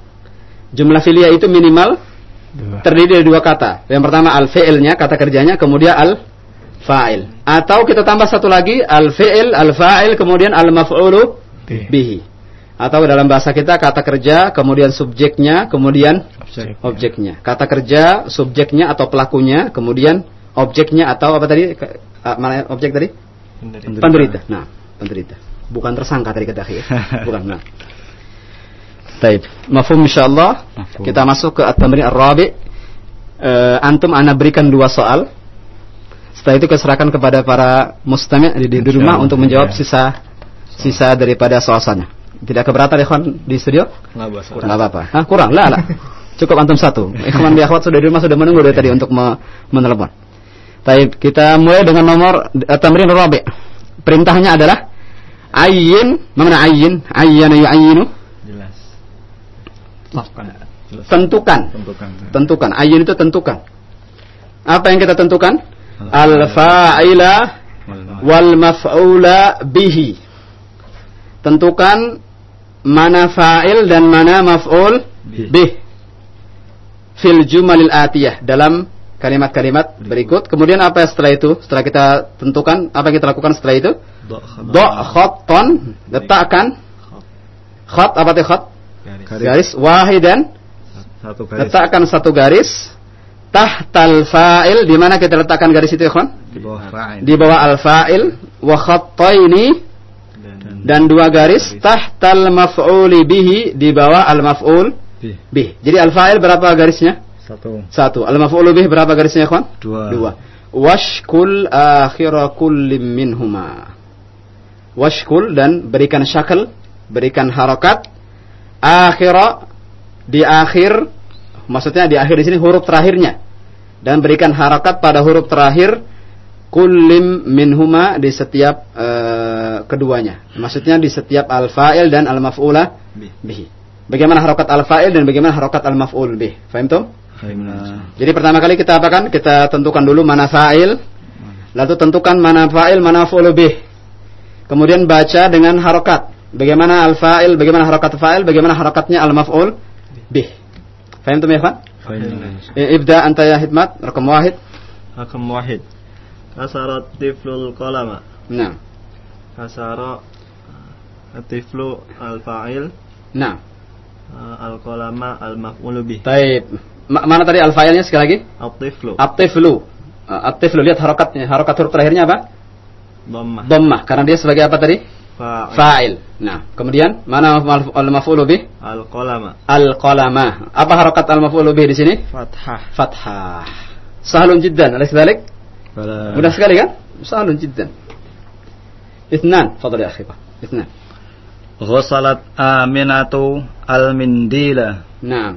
Jumlah fi'liyah itu minimal Dua. terdiri dari dua kata. Yang pertama al-fi'ilnya, kata kerjanya, kemudian al-fa'il. Atau kita tambah satu lagi al-fi'il, al-fa'il, kemudian al-maf'ulu Bihi. bihi. Atau dalam bahasa kita kata kerja, kemudian subjeknya, kemudian Objek. objeknya. Kata kerja, subjeknya atau pelakunya, kemudian objeknya atau apa tadi? Objek tadi? Penderita. Penderita. Nah, penderita. Bukan tersangka tadi kata akhir. Bukan. Nah. Baik. Mafhum insyaallah. Mafhum. Kita masuk ke at-tamrin ar-rabi. Eh, antum ana berikan dua soal. Setelah itu keserahkan kepada para mustami' di, di rumah untuk menjawab Ya. sisa sisa daripada soal-soalnya. Tidak keberatan ikhwan di studio? Enggak apa-apa. Hah, kurang? Lah, lah. Cukup antum satu. Ikhwan di akhwat sudah di rumah sudah menunggu dari tadi untuk me menelepon. Baik, kita mulai dengan nomor uh, tamrin rabi. Perintahnya adalah ayyin, mana ayyin? Ayyana yu'ayyinu? Jelas. Tentukan. Tentukan. Tentukan. Ayyin itu tentukan. Apa yang kita tentukan? Al-fa'ila wal maf'ula bihi. Tentukan mana fa'il dan mana maf'ul bih. Fil jumalil atiyah dalam kalimat-kalimat berikut. Kemudian apa setelah itu? Setelah kita tentukan, apa yang kita lakukan setelah itu? Do' khotton, letakkan khot apa itu khot? Garis. Garis wahidan, Satu garis. letakkan satu garis tahtal fa'il di mana kita letakkan garis itu ya kawan? Di bawah fa'il. Di bawah al fa'il wa khattaini Dan dan dua garis tahtal maf'uli bihi di bawah al maf'ul Bi. bih. Jadi al fa'il berapa garisnya? Satu. Satu. Al maf'ulu bih berapa garisnya ya kawan? Dua. Dua. Washkul akhira kullim minhuma. Washkul dan berikan syakal, berikan harokat. Akhira di akhir, maksudnya di akhir di sini huruf terakhirnya. Dan berikan harokat pada huruf terakhir kullim minhuma di setiap eh, keduanya. Maksudnya di setiap al-fa'il dan al-maf'ula bihi. Bagaimana harokat al-fa'il dan bagaimana harokat al-maf'ul bih. Faham tuh? Jadi pertama kali kita apakan? Kita tentukan dulu mana fa'il, lalu tentukan mana fa'il, mana maf'ul bih. Kemudian baca dengan harokat. Bagaimana al-fa'il, bagaimana harakat fa'il, bagaimana harakatnya al-maf'ul bih. Faham tu, ya, Faham. Eh, ibda anta ya hikmat, rakam wahid. Rakam wahid. Kasarat tiflul kolama. Nah. Kasara eh, tiflu al-fa'il. Nah. Eh, Al-kolama al-maf'ul bih. Taib. Mana tadi al-fa'ilnya sekali lagi? At-tiflu. At-tiflu. At-tiflu lihat harakatnya, harakat huruf terakhirnya apa? Dommah. Dommah, karena dia sebagai apa tadi? Fa'il. Nah, kemudian mana al-maf'ul bih? Al-qalama. Al-qalama. Apa harokat al-maf'ul bih di sini? Fathah. Fathah. Sahlun jiddan, alaih balik? Mudah sekali kan? Sahlun jiddan. Ithnan, fadli ya akhi. Ithnan. Ghusalat Aminatu al-mindila. Nah.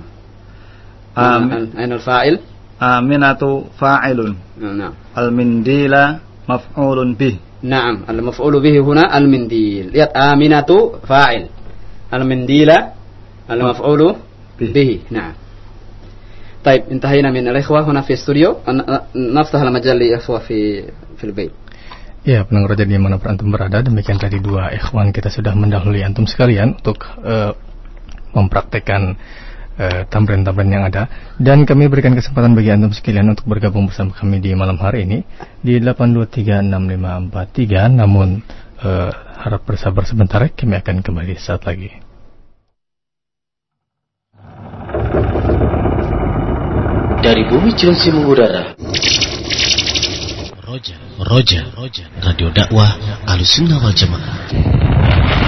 Amin. Fa'il? Aminatu fa'ilun. Nah. Al-mindila maf'ulun bih. نعم المفعول به هنا المنديل lihat aminatu fa'il المنديل المفعول به. به نعم طيب انتهينا من الإخوة هنا في استوديو ن- نفتح المجال للإخوة في في البيت Ya, pendengar roja di mana antum berada, demikian tadi dua ikhwan kita sudah mendahului antum sekalian untuk eh, mempraktekkan eh, tamrin-tamrin yang ada dan kami berikan kesempatan bagi antum sekalian untuk bergabung bersama kami di malam hari ini di 8236543 namun eh, harap bersabar sebentar kami akan kembali saat lagi. Dari bumi Cilengsi mengudara. Roja, Roja, Roja, Radio Dakwah Alusunnah wal Jamaah.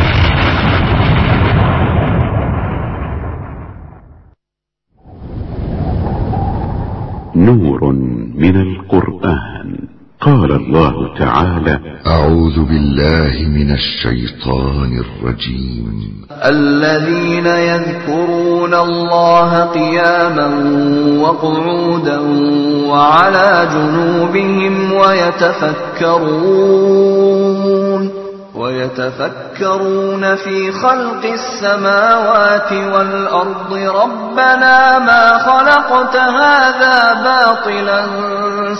نور من القرآن. قال الله تعالى أعوذ بالله من الشيطان الرجيم. الذين يذكرون الله قياما وقعودا وعلى جنوبهم ويتفكرون. ويتفكرون في خلق السماوات والأرض ربنا ما خلقت هذا باطلا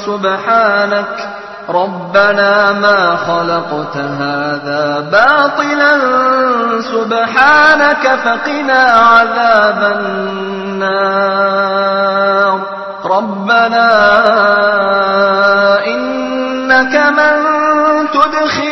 سبحانك. ربنا ما خلقت هذا باطلا سبحانك. فقنا عذاب النار. ربنا إنك من تدخل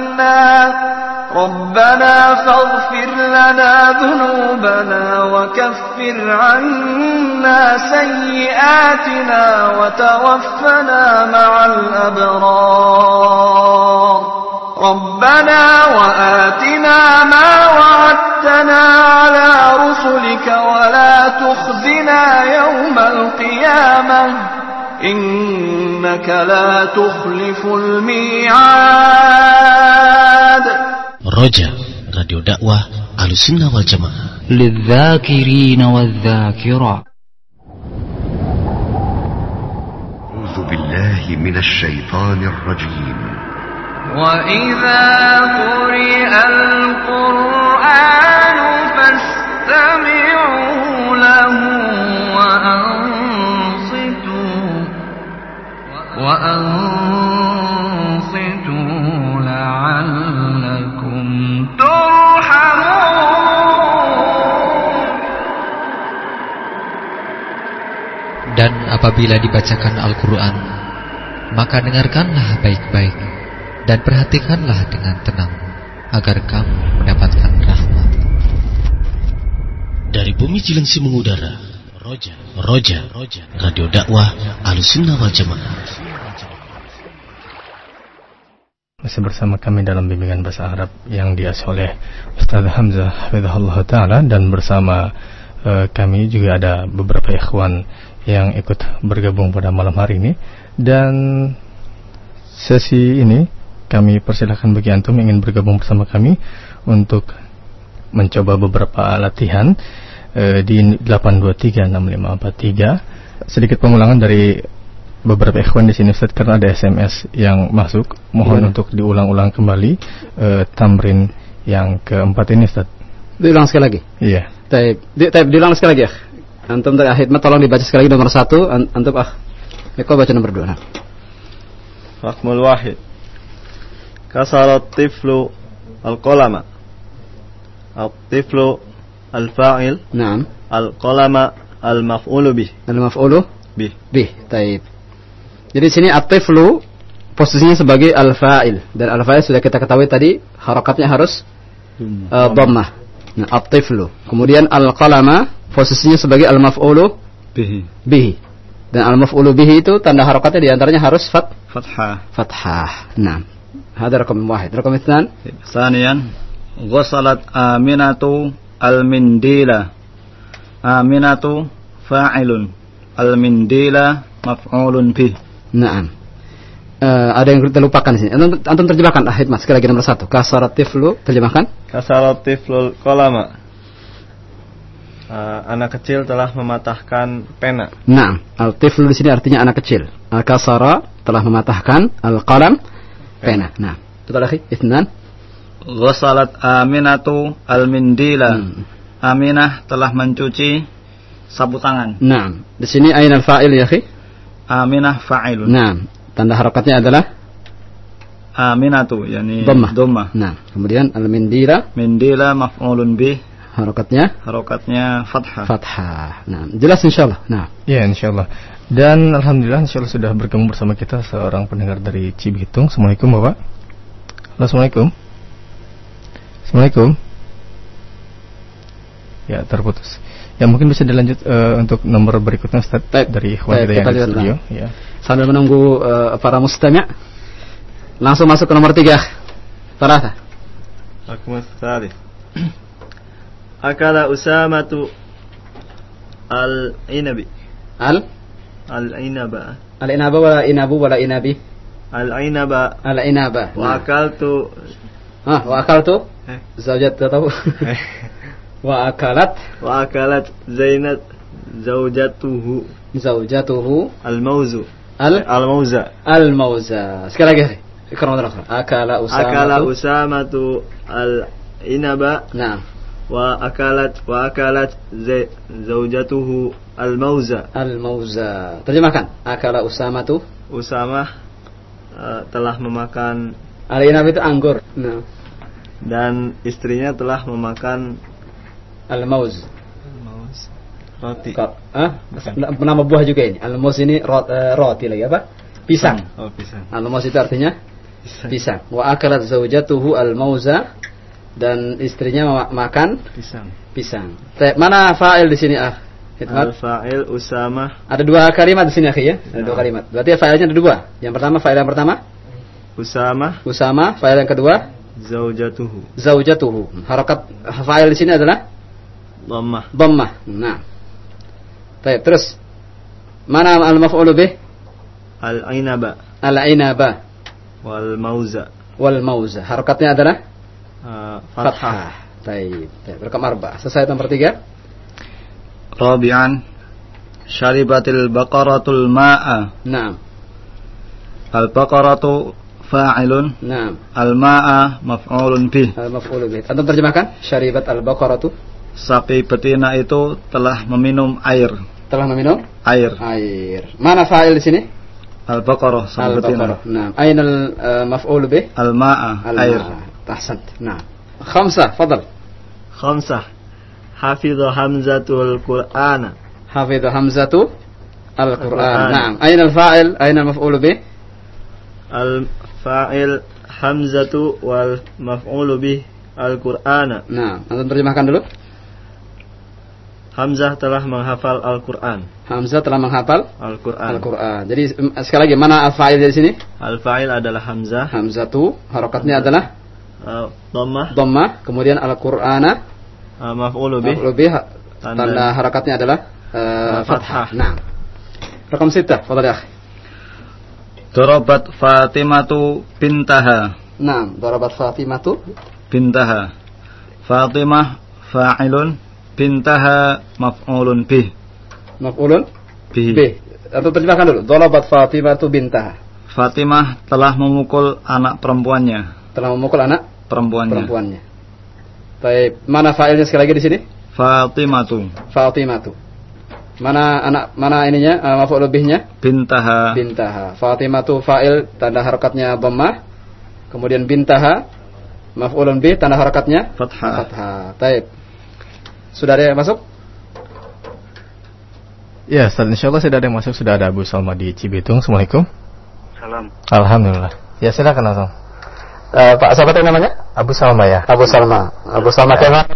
ربنا فاغفر لنا ذنوبنا وكفر عنا سيئاتنا وتوفنا مع الأبرار. ربنا وآتنا ما وعدتنا على رسلك ولا تخزنا يوم القيامة. إنك لا تخلف الميعاد. Roja, Radio Dakwah Alusunnah wal Jamaah. للذاكرين والذاكرات أعوذ بالله من الشيطان الرجيم. وإذا قرئ القرآن apabila dibacakan Al-Quran Maka dengarkanlah baik-baik Dan perhatikanlah dengan tenang Agar kamu mendapatkan rahmat Dari bumi Cilengsi mengudara. Roja, Roja, Roja, Radio Dakwah Alusunnah wal Jamaah. Masih bersama kami dalam bimbingan bahasa Arab yang diasuh oleh Ustaz Hamzah Hafizahullah Ta'ala dan bersama eh, kami juga ada beberapa ikhwan yang ikut bergabung pada malam hari ini. Dan sesi ini kami persilahkan bagi antum yang ingin bergabung bersama kami untuk mencoba beberapa latihan eh, di 8236543 sedikit pengulangan dari beberapa ikhwan di sini Ustaz karena ada SMS yang masuk. Mohon Gimana? untuk diulang-ulang kembali eh, tamrin yang keempat ini Ustaz Diulang sekali lagi. Iya. Taib. Di, taib. Diulang sekali lagi ya. Antum dari Ahidma tolong dibaca sekali lagi nomor satu. Antum ah. Eko baca nomor dua. Nah. Rakmul wahid. Kasarat tiflu al-qalama. Al-tiflu al-fa'il. Naam. Al-qalama al-maf'ulu bih. Al-maf'ulu bih. Bih. Taib. Jadi sini at-tiflu posisinya sebagai al-fa'il dan al-fa'il sudah kita ketahui tadi harokatnya harus uh, dhammah. Nah, at-tiflu. Kemudian al-qalama posisinya sebagai al-maf'ulu bihi bihi. Dan al-maf'ulu bihi itu tanda harakatnya diantaranya harus fat fathah fathah. Nah. Hada rakam wahid. Rakam itsnan. ثانيا غسلت آمنة المنديل آمنة فاعل المنديل مفعول به Naam. Eh, ada yang kita lupakan di sini. Antum, antum terjemahkan ah, Hikmat sekali lagi nomor satu. Kasarat tiflu terjemahkan. Kasarat tiflul kolama. Uh, Anak kecil telah mematahkan pena. Nah, al tiflu di sini artinya anak kecil. Al-kasara telah mematahkan Al-qalam, pena. Nah, itu tadi. isnan Ghasalat aminatu al-mindila. Hmm. Aminah telah mencuci sapu tangan. Nah, di sini ayat al-fa'il ya akhi? Aminah fa'ilun. Nah, tanda harokatnya adalah Aminatu yani dhammah. dhammah. Nah, kemudian al mindira Mindila maf'ulun bih. Harakatnya harokatnya fathah. Fathah. Nah, jelas insyaallah. Nah. Ya insyaallah. Dan Alhamdulillah insyaallah sudah bergabung bersama kita Seorang pendengar dari Cibitung. Assalamualaikum Bapak. Halo Assalamualaikum. Assalamualaikum. Ya terputus. Ya mungkin bisa dilanjut eh, untuk nomor berikutnya Ustaz. Dari ikhwan kita yang di studio. ya. Sambil menunggu eh, para mustami' langsung masuk ke nomor tiga Tarafa Akmus Thalith Akala Usamatu Al-Inabi Al? Al-Inaba Al-Inaba wala Inabu wala Inabi Al-Inaba Al-Inaba Wa akaltu Ah, wa akaltu eh? Zawjat tahu Wa akalat Wa akalat Zainat Zaujat tuhu? Al mauzu. Al? Al mauza. Al mauza. Sekali lagi Ikram terakhir. Akala usama. أكل أسامة العنب Nah, وأكلت وأكلت زي زوجته الموز al mauza. Terjemahkan. Akala usamatu. Usama eh, telah memakan Al inab itu anggur. Nah, dan istrinya telah memakan al mauz. roti. Kok, ah? Nama buah juga ini. Al mauz ini rot, eh, roti lagi apa? Pisang. Oh, pisang. Al mauz itu artinya pisang. Wa akalat zaujatuhu al mauza dan istrinya ma- makan Pisang. pisang. Te- mana fa'il di sini ah? Hikmat. Al-fa'il Usama Ada dua kalimat di sini akhi ya. Ada dua kalimat. Berarti fa'ilnya ada dua. Yang pertama fa'il yang pertama Usama Usama, fa'il yang kedua zaujatuhu. zaujatuhu. Harakat fa'il di sini adalah Dhammah. dhammah. Nah. Baik, terus mana al-maf'ulu bih? Al-ainaba Al-inaba wal mauza. wal mauza. Harakatnya adalah Uh, fathah. fathah. Baik. Baik, Rekam arba. Selesai nomor tiga. Rabi'an Syaribatil baqaratul ma'a Naam. Al-baqaratu fa'ilun Naam. Al-ma'a maf'ulun bih Al-maf'ulu bih. Antum terjemahkan? Syaribat al-baqaratu Sapi betina itu telah meminum air telah meminum Air air. Mana fa'il di sini? Al-baqarah sapi betina Al-baqarah. Naam. Aina al-maf'ulu bih? Al-ma'a air Ahsant. Naam. Khamsah, fadal. Khamsah. Hafidha Hamzatul Qur'ana. حفظ همزة القرآن القرآن. نعم أين الفاعل أين المفعول به Al-fa'il Hamzatu wal maf'ulu bih Al-Qur'ana. نعم Antum terjemahkan dulu Hamzah telah menghafal Al-Qur'an. Hamzah telah menghafal Al-Qur'an. Al-Quran Jadi sekali lagi mana al-fa'il dari sini Al-fa'il adalah Hamzah, Hamzatu Harakatnya adalah uh, dhammah, Dhammah Kemudian Al-Qur'ana uh, maf'ulu bih Lebih Tanda- tanda harakatnya adalah eh, fathah. Nah. Rakam sita, fadhal ya. Darabat Fatimatu bintaha. Nah, darabat Fatimatu Bintaha. Fatimah fa'ilun bintaha maf'ulun bih. maf'ulun Bih. B. Atau terjemahkan dulu. Darabat Fatimatu bintaha. Fatimah telah memukul anak perempuannya. Telah memukul anak Perempuannya. perempuannya. Baik, mana fa'ilnya sekali lagi di sini? Fatimatu Fatimatu. Mana anak mana ininya uh, maf'ul bihnya? bintaha. Bintaha. Fatimatu fa'il tanda harakatnya dhammah. Kemudian bintaha maf'ulun bih tanda harakatnya Fathah. fathah. Baik. Sudah ada yang masuk? Ya, Ustaz, insya Allah sudah ada yang masuk, sudah ada Abu Salma di Cibitung. Assalamualaikum. Salam. Alhamdulillah. Ya, silakan langsung. Eh, Pak, siapa tadi namanya? Abu Salma ya. Abu Salma. Abu Salma ke mana?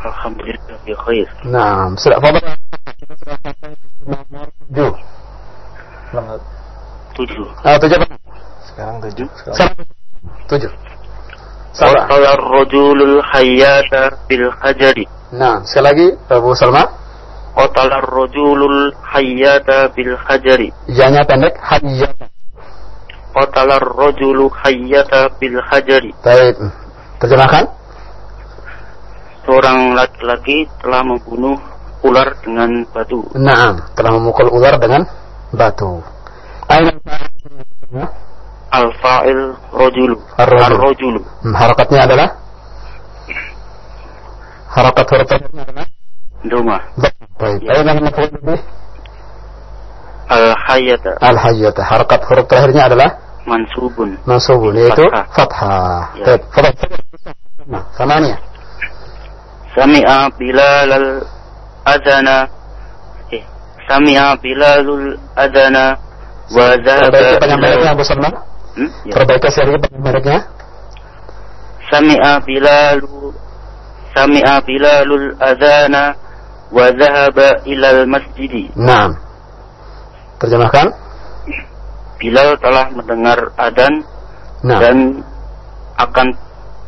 Alhamdulillah bi khair. Nah, sudah fadhal. Tujuh. Tujuh. Ah, tujuh apa? Sekarang tujuh. Tujuh. Salah. Qala ar-rajulul hayyata bil hajari. Nah, sekali lagi Abu Salma. Qatala ar-rajulul hayyata bil hajari. Janya pendek hayyata. Qatala ar-rajulu hayyata bil hajari. Baik. Terjemahkan. Seorang laki-laki telah membunuh ular dengan batu. Naam, telah memukul ular dengan batu. Aina Al-fa'il rajulu. Ar-rajul. Ar-rajulu. Hmm, harakatnya adalah harakat adalah Doma. baik. Aina maf'ul bih Al-hayyata. al-hayyata. Harakat huruf terakhirnya adalah Mansubun. mansubun yaitu Fathah. fathah. Ya. Baik, fadhal. Nah, samania. Sami'a Bilal al-adana. Eh, Sami'a Bilalul adana. Wa Perbaiki penyampaiannya Abu Salman. Hmm? Ya. Perbaiki lagi penyampaiannya. Sami'a Bilalu Bilalul adana wa dhahaba ilal masjidi. Naam. Terjemahkan. Bilal telah mendengar adan Nah, dan akan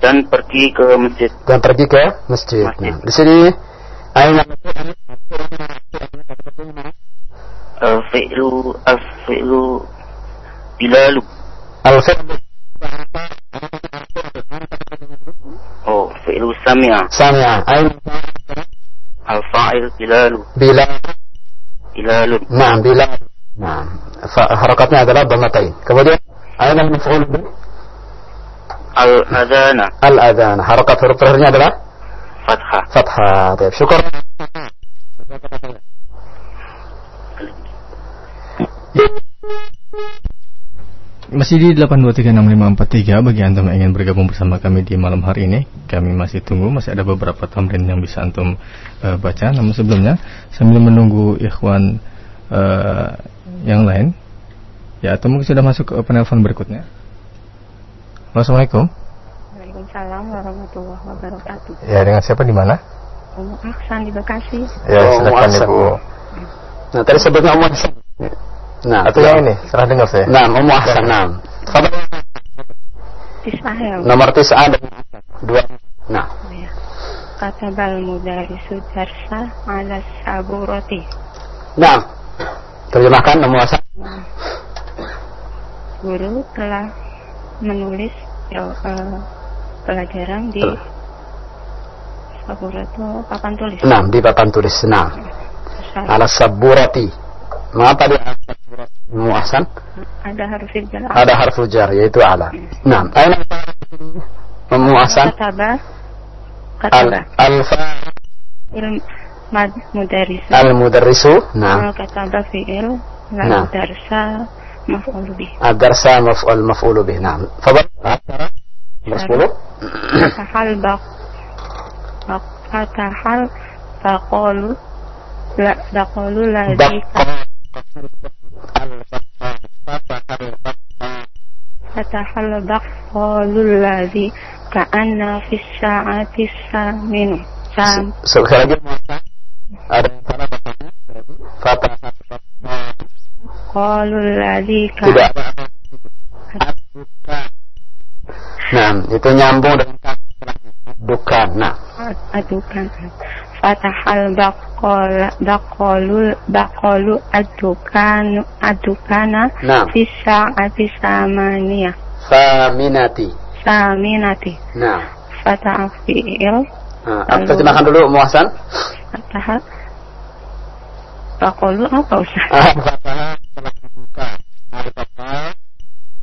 dan pergi ke masjid. dan pergi ke masjid. Masjid. Nah, di sini aina Al-fi'lu al-fi'lu Bilalu. al-fi'l Oh, fi'lu Sami'a. sami'a aina Al-fa'il Bilalu. bila Bilalun. Naam, bila Naam. Fa- harakatnya adalah dhammatain. Kemudian aina maf'ul bih Al-adana. al-adhan. Harakat huruf terakhirnya adalah Fathah. fathah. Baik, syukur. Masih di 8236543 bagi antum yang ingin bergabung bersama kami di malam hari ini. Kami masih tunggu, masih ada beberapa tamrin yang bisa antum eh, baca. Namun sebelumnya sambil menunggu ikhwan eh, yang lain, ya atau mungkin sudah masuk ke penelpon berikutnya. Assalamualaikum. Waalaikumsalam warahmatullahi wabarakatuh. Ya dengan siapa di mana? Umu Aksan di Bekasi. Ya Oh, silakan ibu. Nah, tadi sebutnya Hasan. Nah, Atau yang ini, salah dengar saya. Nah, Ummu Hasan. Nah. Khabar Ismail. nomor tis'ah dan dua. Nah, Ya. Katabal mudarisu darsa ala saburoti. nah. Terjemahkan Ummu Hasan. Guru telah menulis ya, eh, pelajaran di Telah. saburatu papan tulis. Nah, di papan tulis. Nah, ala saburati. Mengapa di akhir surat Mu Ada harf jar. Ada harf jar yaitu ala. Nah, ayat Mu Ahsan? Kataba. Kataba. Al, alfa. Il mad mudarisu. Al mudarisu. Nah. Al kataba fi'il. La nah. darsa maf'ul bih. Ad darsa maf'ul maf'ul bih. Nah. Fadal. Rasulullah. Tahal baq. Baq. Tahal baqalu. La baqalu ladzi fis sa'ati saminu sam sekali lagi ada fatah tidak nah itu nyambung dengan dukan nah. Adukan fatahal baqala baqalul baqalu adukanu adukana Naam. fi sa'ati samaniyah Faminati. saminati Nah. fatah fi'il Nah, Lalu- terjemahkan dulu Muhasan. fatah baqalu apa Ustaz? Ah, fatah telah dibuka. Al-fatah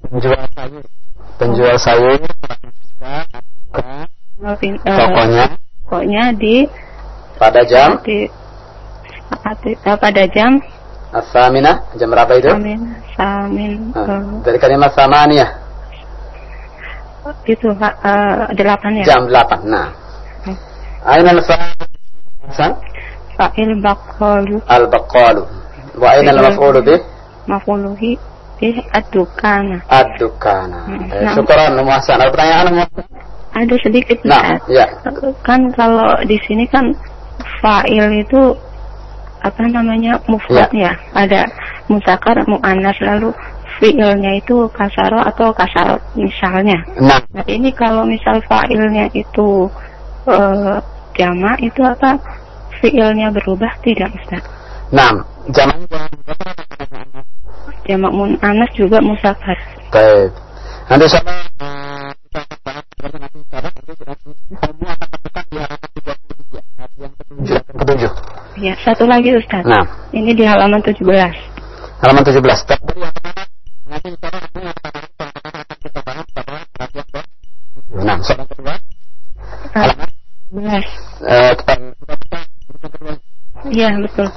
penjual sayur. Penjual sayur telah dibuka. Buka. Maafin, eh, Tokonya pokoknya di pada jam di pada jam As-Saminah. Jam berapa itu? samin samin Ah, dari kalimat samaniyah. eh, itu eh, delapan ya Jam 8. Nah. Hmm. Aina al-Hasan? fa'il baqalu Al-Baqqalu. Wa aina al-maf'ulu bih? mafuluhi bih adukana Ad-Dukana. Hmm. Eh, Nah. Ada pertanyaan Muhasan? ada sedikit Nah, ya. kan kalau di sini kan fa'il itu apa namanya mufrad ya. Ada musakar muannas lalu fiilnya itu kasaro atau kasar misalnya. Nah. nah ini kalau misal fa'ilnya itu eh, jama itu apa? Fiilnya berubah tidak Ustaz? Nah, jam jamak muannas juga musakar Baik. Nanti sama ketujuh. ya satu lagi Ustaz Nah, ini di halaman 17 halaman 17. Nah, soal kedua. halaman 11 Eh, kita, iya betul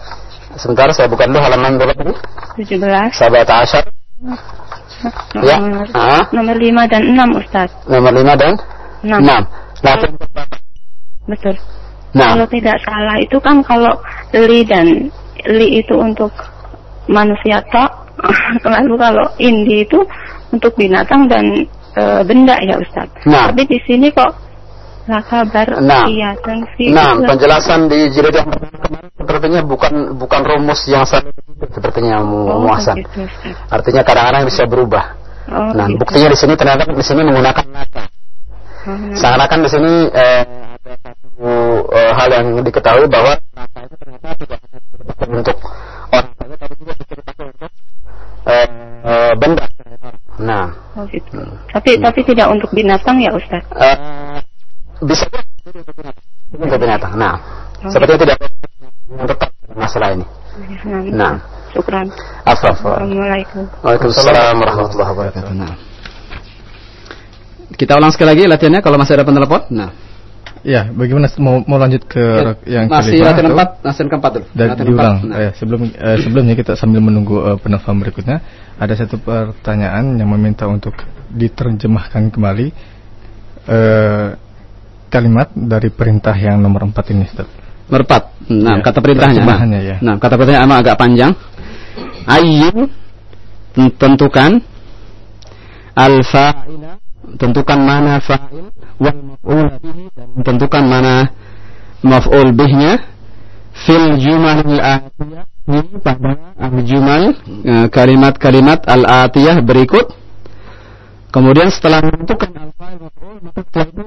sebentar saya buka dulu halaman berapa tadi? 17 Sahabat Asyar. Ya. nomor, Ah. nomor 5 dan 6 Ustaz Nomor 5 dan 6 6. Langsung betul Nah, kalau tidak salah itu kan kalau li dan li itu untuk manusia tok lalu kalau indi itu untuk binatang dan e, benda ya Ustaz Nah. tapi di sini kok la kabar Nah. iya dan fi Nah, itu- penjelasan di jilid yang sepertinya bukan bukan rumus yang sama sepertinya mu oh, muasan. Artinya kadang-kadang bisa berubah. Oh, Nah, gitu. buktinya di sini ternyata di sini menggunakan. Oh, nah. Seakan-akan di sini eh, ada satu eh, hal yang diketahui bahwa nata itu ternyata tidak hanya untuk orang saja, tapi juga diceritakan untuk eh, eh, benda. Nah, oh, gitu. tapi tapi tidak untuk binatang ya Ustaz eh, bisa untuk binatang. Untuk binatang. Nah, Oh, sepertinya tidak tetap dalam masalah ini. Nah, syukran. Assalamualaikum Waalaikumsalam warahmatullahi wabarakatuh. Nah. Kita ulang sekali lagi latihannya kalau masih ada penelpon. Nah, Ya, bagaimana mau mau lanjut ke yang masih kelima latihan atau- empat, latihan keempat dulu. Dan Latihan diulang. empat. Nah. Eh, sebelum eh, sebelumnya kita sambil menunggu eh, penelpon berikutnya, ada satu pertanyaan yang meminta untuk diterjemahkan kembali eh, kalimat dari perintah yang nomor 4 ini, Ustaz. Nomor empat. Nah, Ya, kata perintahnya. Nah, terjemahannya, ya. nah, kata perintahnya agak panjang. Ayyin ten- tentukan. Al-fa'ila tentukan mana fa'il wal dan tentukan mana maf'ul bihnya fil jumalil atiyah ini pada al-jumal eh, kalimat-kalimat al-atiyah berikut. Kemudian setelah menentukan al-fa'il maf'ul maka setelah itu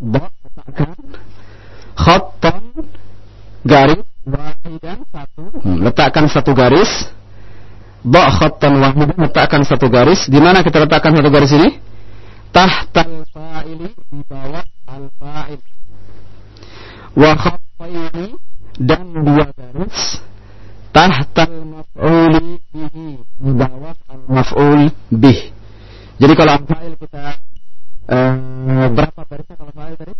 letakkan khattan garis wahidan satu. Hmm, letakkan satu garis. Ba khattan wahidan letakkan satu garis. Di mana kita letakkan satu garis ini? Tahtal fa'ili di bawah al fa'il wa khattaini dan dua garis. Tahtal maf'uli bihi di bawah al maf'ul bih. Jadi kalau al fa'il kita eh, berapa garisnya kalau fa'il tadi?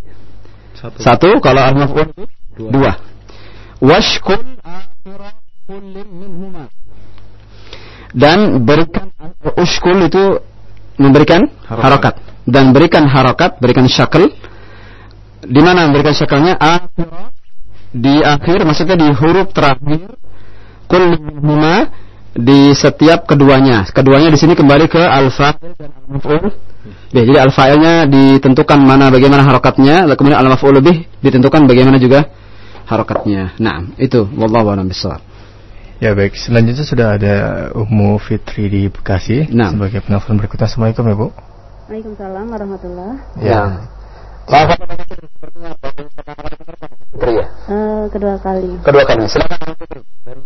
Satu. satu kalau al maf'ul bih dua akhira kullin minhuma dan berikan uskul itu memberikan Harokat. harokat. Dan berikan harokat berikan syakal di mana memberikan syakalnya akhira di akhir maksudnya di huruf terakhir. Kullin minhuma di setiap keduanya. Keduanya di sini kembali ke al fa'il dan al maf'ul jadi al fa'ilnya ditentukan mana bagaimana harokatnya kemudian al maf'ul bih ditentukan bagaimana juga harokatnya nah itu wallahu a'lam bishawab Ya baik, selanjutnya sudah ada Umu Fitri di Bekasi Nah. sebagai penelpon berikutnya. Assalamualaikum ya Bu. Waalaikumsalam warahmatullah Ya. Maaf, sepertinya Fitri ya. Eh, kedua kali. Kedua kali. Silakan dari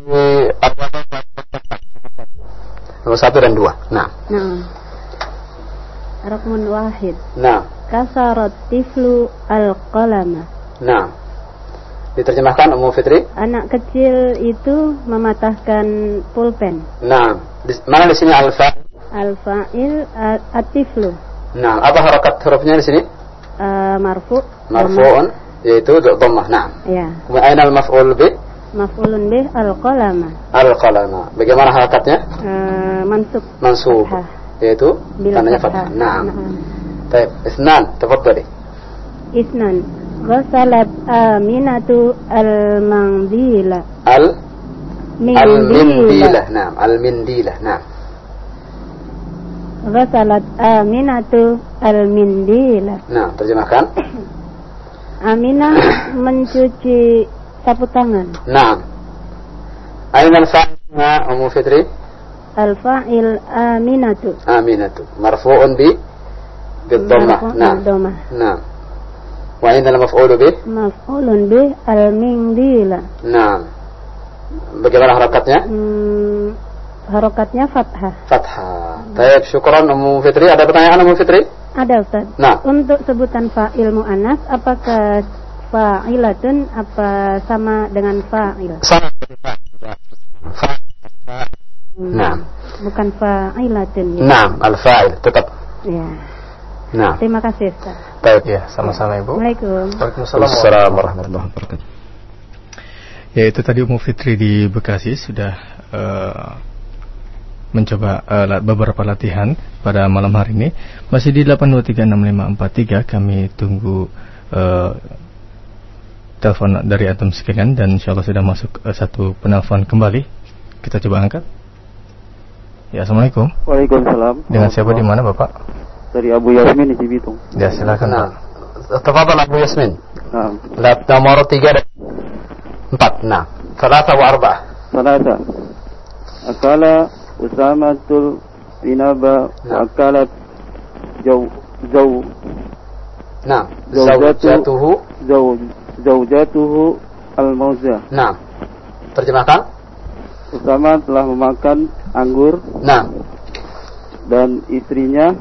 nomor satu dan dua. Nah, Nah. Rukmun wahid. nah, Kasarat tiflu al-qalama. nah. Diterjemahkan Ummu Fitri. Anak kecil itu mematahkan pulpen. Nah, di, mana di sini alfa? Al-fa'il a- at-tiflu. Nah, apa harakat hurufnya di sini? Eh, marfu. Marfu'un yaitu dhammah. Nah. Ya. Kemudian aina al-maf'ul bi? Maf'ulun bih al-qalama. Al-qalama. Bagaimana harakatnya? Eh, mansub. Mansub. Fathah. Yaitu tandanya fathah. fathah. Nah. Nah. Baik, isnan, tafadhali. Isnan. Ghasalat Aminatu al-mandila. Al? Al-mindila. Naam, al-mindila. Ghasalat Aminatu al-mandila Nah, terjemahkan. Aminah mencuci sapu tangan. nah. Ainal fa'ilna Ummu Fitri? Al-fa'il Aminatu. Aminatu. Marfu'un bi? Bidhammah. Nah. Nah. bil-dhammah. نعم وأين المفعول به Maf'ulun bih al-mindila. نعم bagaimana harakatnya Hmm, harokatnya fathah. fathah Baik, syukran Ummu Fitri ada pertanyaan Ummu Fitri Ada Ustaz. Nah. Untuk sebutan fa'il mu'annas apakah fa'ilatun apa sama dengan fa'il? sama Hmm, Nah. Bukan fa'ilatun ya. Naam, al-fa'il tetap. Ya. Nah. Terima kasih Ustaz. Baik. Ya, sama-sama Ibu. Assalamualaikum. Waalaikumsalam warahmatullahi wabarakatuh. Ya itu tadi Umu Fitri di Bekasi sudah eh, mencoba eh, la- beberapa latihan pada malam hari ini. Masih di 8236543 kami tunggu eh, telepon dari antum sekalian dan insya Allah sudah masuk eh, satu penelpon kembali. Kita coba angkat. Ya Assalamualaikum. Waalaikumsalam. Dengan siapa di mana Bapak? Dari Abu Yasmin di Cibitung. Ya silakan Nah. Tafadhal Abu Yasmin. Nah, Lat nomor 3 dan 4. Nah. Salasa wa arba'ah. salasa. Akala Usamatul Inaba wa akalat Jaw Jaw Nah. Jaw Zawjatuhu Al-Mauza. Nah. Terjemahkan. Usama telah memakan anggur Nah. dan istrinya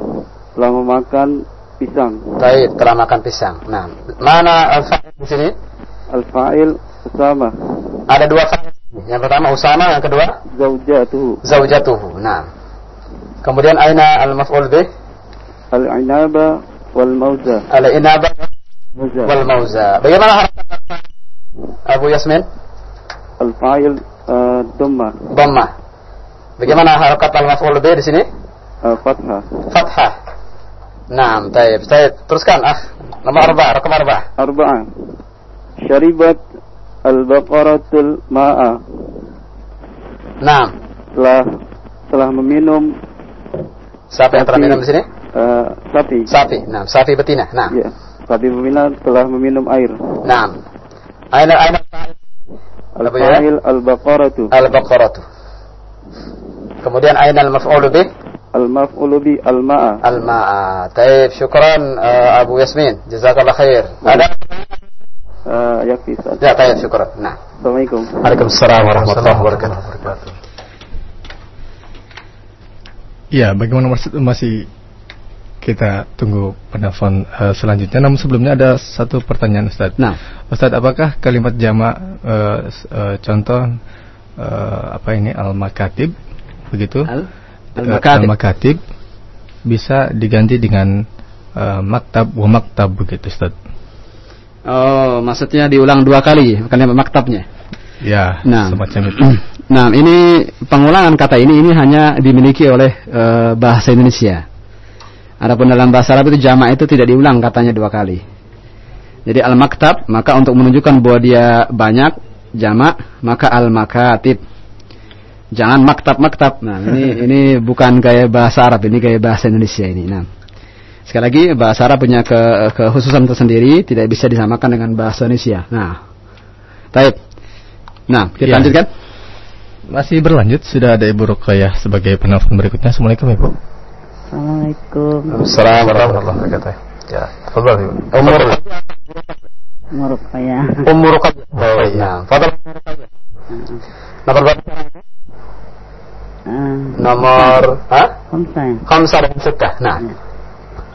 telah memakan pisang. Baik, telah makan pisang. Nah, mana al-fa'il di sini? Al-fa'il Usama. Ada dua fa'il. Yang pertama Usama, yang kedua Zawjatuhu. Zawjatuhu. Nah. Kemudian aina al-maf'ul bih? Al-Inaba wal Mauza. Al-inaba wal mauza. Bagaimana harakat Abu Yasmin? Al-fa'il uh, Dhamma. Dhammah. Bagaimana harakat al-maf'ul bih di sini? Uh, fathah. Fathah. Naam, taib. Taib. Teruskan, ah. Nomor arba, rakam arba. Arba'ah. Syaribat al-baqaratul ma'a. Naam. Telah telah meminum Siapa yang telah minum di sini? uh, sapi. Sapi. Naam, sapi betina. Naam. Ya. Sapi betina telah meminum air. Naam. Aina aina fa'il? Ya? Al-fa'il al-baqaratu. Al-baqaratu. Kemudian aina al-maf'ul bih? Al-maf'ulu bi al-ma'a. Al-ma'a. Taib, syukran uh, Abu Yasmin. Jazakallah khair. Ada? Uh, yakfi Ustaz. Ya, taib, syukran. Nah. Assalamualaikum. Waalaikumsalam warahmatullahi wabarakatuh. Ya, bagaimana mas- masih kita tunggu penelpon eh, selanjutnya. Namun sebelumnya ada satu pertanyaan Ustaz. Nah. Ustaz, apakah kalimat jamak eh, s- eh, contoh eh, apa ini al-makatib begitu? Al- al-makatib. al-makatib bisa diganti dengan eh, maktab wa maktab begitu Ustaz. Oh, maksudnya diulang dua kali kalimat maktabnya. Ya, Nah. semacam itu. Nah, ini pengulangan kata ini ini hanya dimiliki oleh eh, bahasa Indonesia. Adapun dalam bahasa Arab itu jamak itu tidak diulang katanya dua kali. Jadi al-maktab maka untuk menunjukkan bahwa dia banyak jamak maka al-makatib. Jangan maktab-maktab. Nah, ini ini bukan gaya bahasa Arab, ini gaya bahasa Indonesia ini. Nah. Sekali lagi bahasa Arab punya ke, kekhususan tersendiri, tidak bisa disamakan dengan bahasa Indonesia. Nah. Baik. Nah, kita Ya. lanjutkan. Masih berlanjut, sudah ada Ibu Ruqayyah sebagai penelpon berikutnya. Assalamualaikum Ibu. Assalamualaikum. Assalamualaikum warahmatullahi wabarakatuh. Ya, tafadhal Ibu. Umur Umur Ruqayyah. Ummu Ruqayyah. Baik. Nah, fadal. Nomor Ah, Nomor ha? Khamsah ya. Dan sittah. Nah.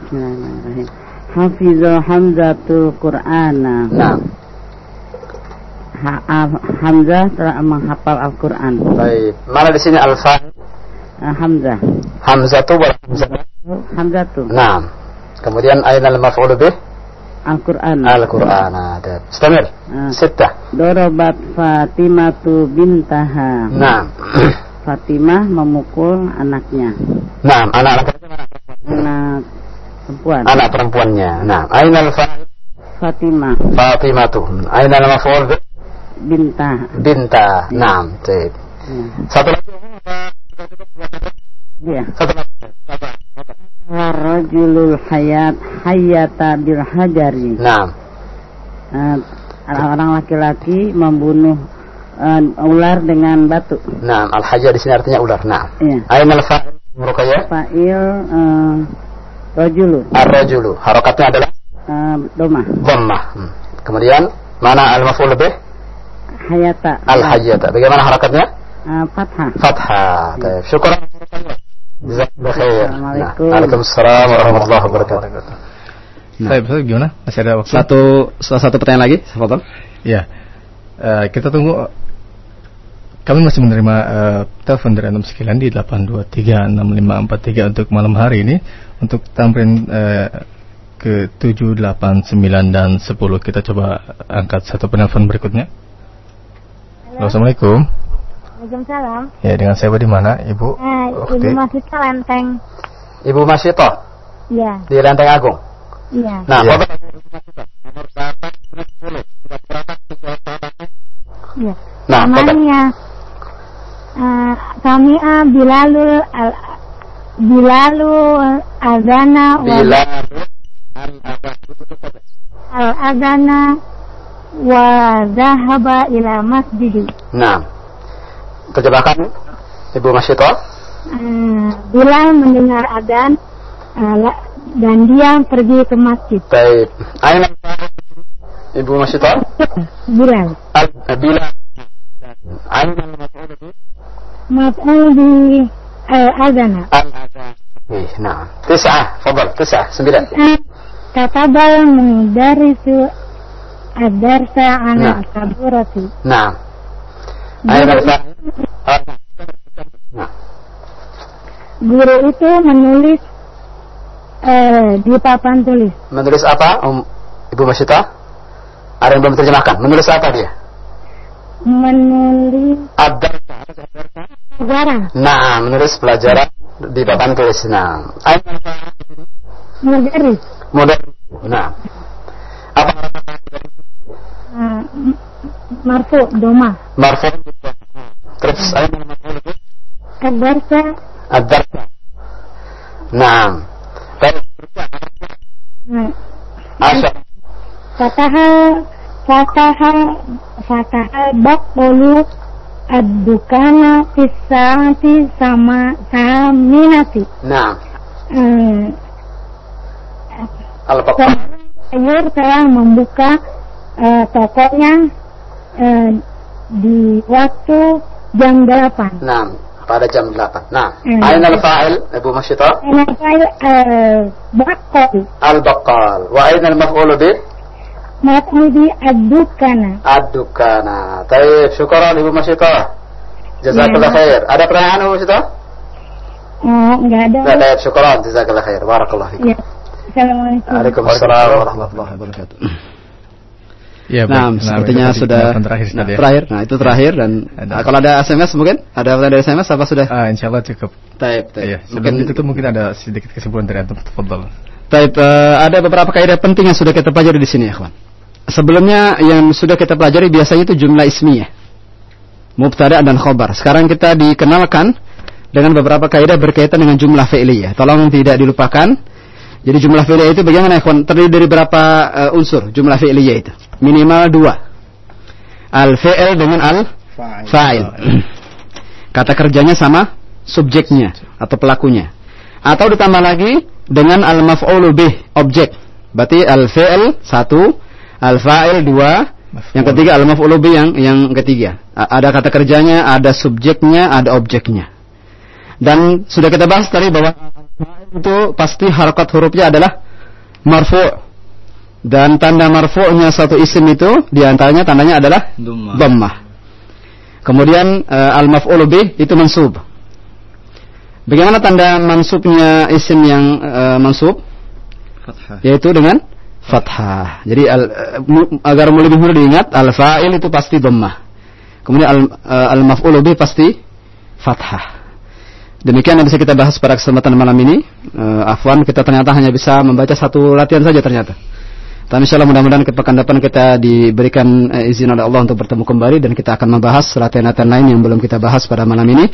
Bismillahirrahmanirrahim. Hafizul Hamzatul Qur'ana. Nah. Ha, ha- Hamzah telah menghafal Al-Quran. Baik. Mana di sini alfa? Ah, Hamzah. Hamzah tu wala Hamzah? Hamzah tuh. Nah. Kemudian aina al-maf'ul bih? Al-Quran. Al-Qur'an. Ada. Istamir. Ah. Sittah. Dorobat Fatimatu bintaha. Nah. Fatimah memukul anaknya. Nah, anak laki Anak perempuan. anak perempuannya. Nah, aina al-fa'il? Fatimah Fatimah tu. Aina al-maf'ul bih? bintah. Binta. Nah, baik. Ya. Satu lagi. Ya. Satu lagi. Rajulul hayat hayata bil hajari. Nah. Eh, orang laki-laki membunuh eh, ular dengan batu. Nah, al-hajar di sini artinya ular. Nah. Iya. Aina al-fa'il? Ruqayyah? Fa'il eh, rajulu Ar-rajulu. Harakatnya adalah eh, doma dhammah. Hmm. Kemudian mana al-maf'ul bih? hayata Al-hajjata. Bagaimana harakatnya? eh, fathah. Fathah. Baik. Syukran. Jazakallah khair. Nah, Assalamualaikum. Waalaikumsalam warahmatullahi wabarakatuh. Nah. Baik, gimana? Masih ada waktu? Satu salah satu pertanyaan lagi, Fadal. Ya. Eh, kita tunggu kami masih menerima eh, telepon dari antum sekalian di 8236543 untuk malam hari ini untuk tamrin eh, ke 7, 8, 9 dan 10 kita coba angkat satu penelpon berikutnya. Halo, Assalamualaikum. Waalaikumsalam. Ya, dengan saya di mana, Ibu? Eh, Ukti. Ibu masih ke Lenteng. Ibu Masito Iya, di Lenteng Agung. iya. Nah, Iya. Iya. Nah. Namanya eh, kami ah, Bilalul al, Bilalul Adana wa Bila al Adana wa zahaba ila masjid. Nah. Terjemahan Ibu Masito. Eh, Bilal mendengar adzan eh, la- dan dia pergi ke masjid. Baik. Aina Ibu Masito. Bilal. Al- Bila Aina al-maf'ul bih? Maf'ul bi eh, adana. Ih, Nah, tis'ah, fadal, tis'ah, sembilan. Katabal mudarisu ad-darsa ala saburati. Nah. Aina al-fa'il? Ah, Nah. Guru itu menulis eh, di papan tulis. Menulis apa, um, Ibu Masito? Ada yang belum terjemahkan. Menulis apa dia? Menulis Ada. pelajaran. Nah, menulis pelajaran di papan tulis. Nah? Mudaris. Mudah. Nah. Apa m- marfu doma. marfu? Terus aina al-maf'ul bih? Ad-darsa Ad-darsa. Nah. Baik. eh, Asyar. Fataha fataha fataha baqulu ad-dukana fisaati sama saminati. Nah. Al-baqarah. sayur telah membuka eh, tokonya eh, di waktu jam 8. Nah, pada jam 8. Nah, Hmm. aina al-fa'il Ibu Masyita? Nafal eh, bakol Al-baqal. Wa aina al-maf'ul bih? Maf'ul bi ad-dukana. Ad-dukana. Taib, syukran Ibu Masyita. Jazakallah Ya. khair. Ada pertanyaan Ibu Masyita? Oh, enggak ada. Nah, taib, syukran. Jazakallah khair. Barakallah fikum. Ya. Assalamualaikum. Waalaikumsalam warahmatullahi wabarakatuh. Ya, Nah, baik. sepertinya itu tadi sudah terakhir, nah, ya. terakhir. Nah, itu terakhir dan Ada. ah, kalau ada SMS mungkin ada pertanyaan dari SMS apa sudah? Ah, insya Allah cukup. Taib, taib. Iya, sebelum Mungkin ditutup mungkin ada sedikit kesimpulan dari antum. Tafadhal. Taib, eh, ada beberapa kaidah penting yang sudah kita pelajari di sini, ya, kawan. Sebelumnya yang sudah kita pelajari biasanya itu jumlah ismiyah. Mubtada dan khobar. Sekarang kita dikenalkan dengan beberapa kaidah berkaitan dengan jumlah fi'liyah. Tolong tidak dilupakan. Jadi jumlah fi'liyah itu bagaimana, kawan? Terdiri dari berapa eh, unsur jumlah fi'liyah itu? Minimal dua. Al-fi'il dengan al-fa'il. Kata kerjanya sama subjeknya atau pelakunya. Atau ditambah lagi dengan al-maf'ulu bih, objek. Berarti al-fi'il satu, Al-fa'il dua, yang ketiga al-maf'ul bih yang yang ketiga. A- Ada kata kerjanya, ada subjeknya, ada objeknya. Dan sudah kita bahas tadi bahwa itu pasti harokat hurufnya adalah marfu' dan tanda marfu'nya satu isim itu di antaranya tandanya adalah Dhammah. Kemudian eh, al-maf'ul bih itu mansub. Bagaimana tanda mansubnya isim yang eh, mansub? Fathah. Yaitu dengan fathah. Jadi al, agar lebih mudah diingat al-fa'il itu pasti dhammah. Kemudian al, eh, al-maf'ul bih pasti fathah. Demikian yang bisa kita bahas pada kesempatan malam ini. Eh, Afwan kita ternyata hanya bisa membaca satu latihan saja ternyata. Tapi insya Allah mudah-mudahan ke pekan depan kita diberikan eh, izin oleh Allah untuk bertemu kembali dan kita akan membahas latihan-latihan lain yang belum kita bahas pada malam ini.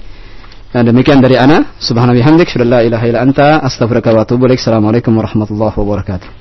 Dan demikian dari ana, subhanallahi hamdik, syadallah ilaha anta, astaghfiruka wa atubu. Assalamualaikum warahmatullahi wabarakatuh.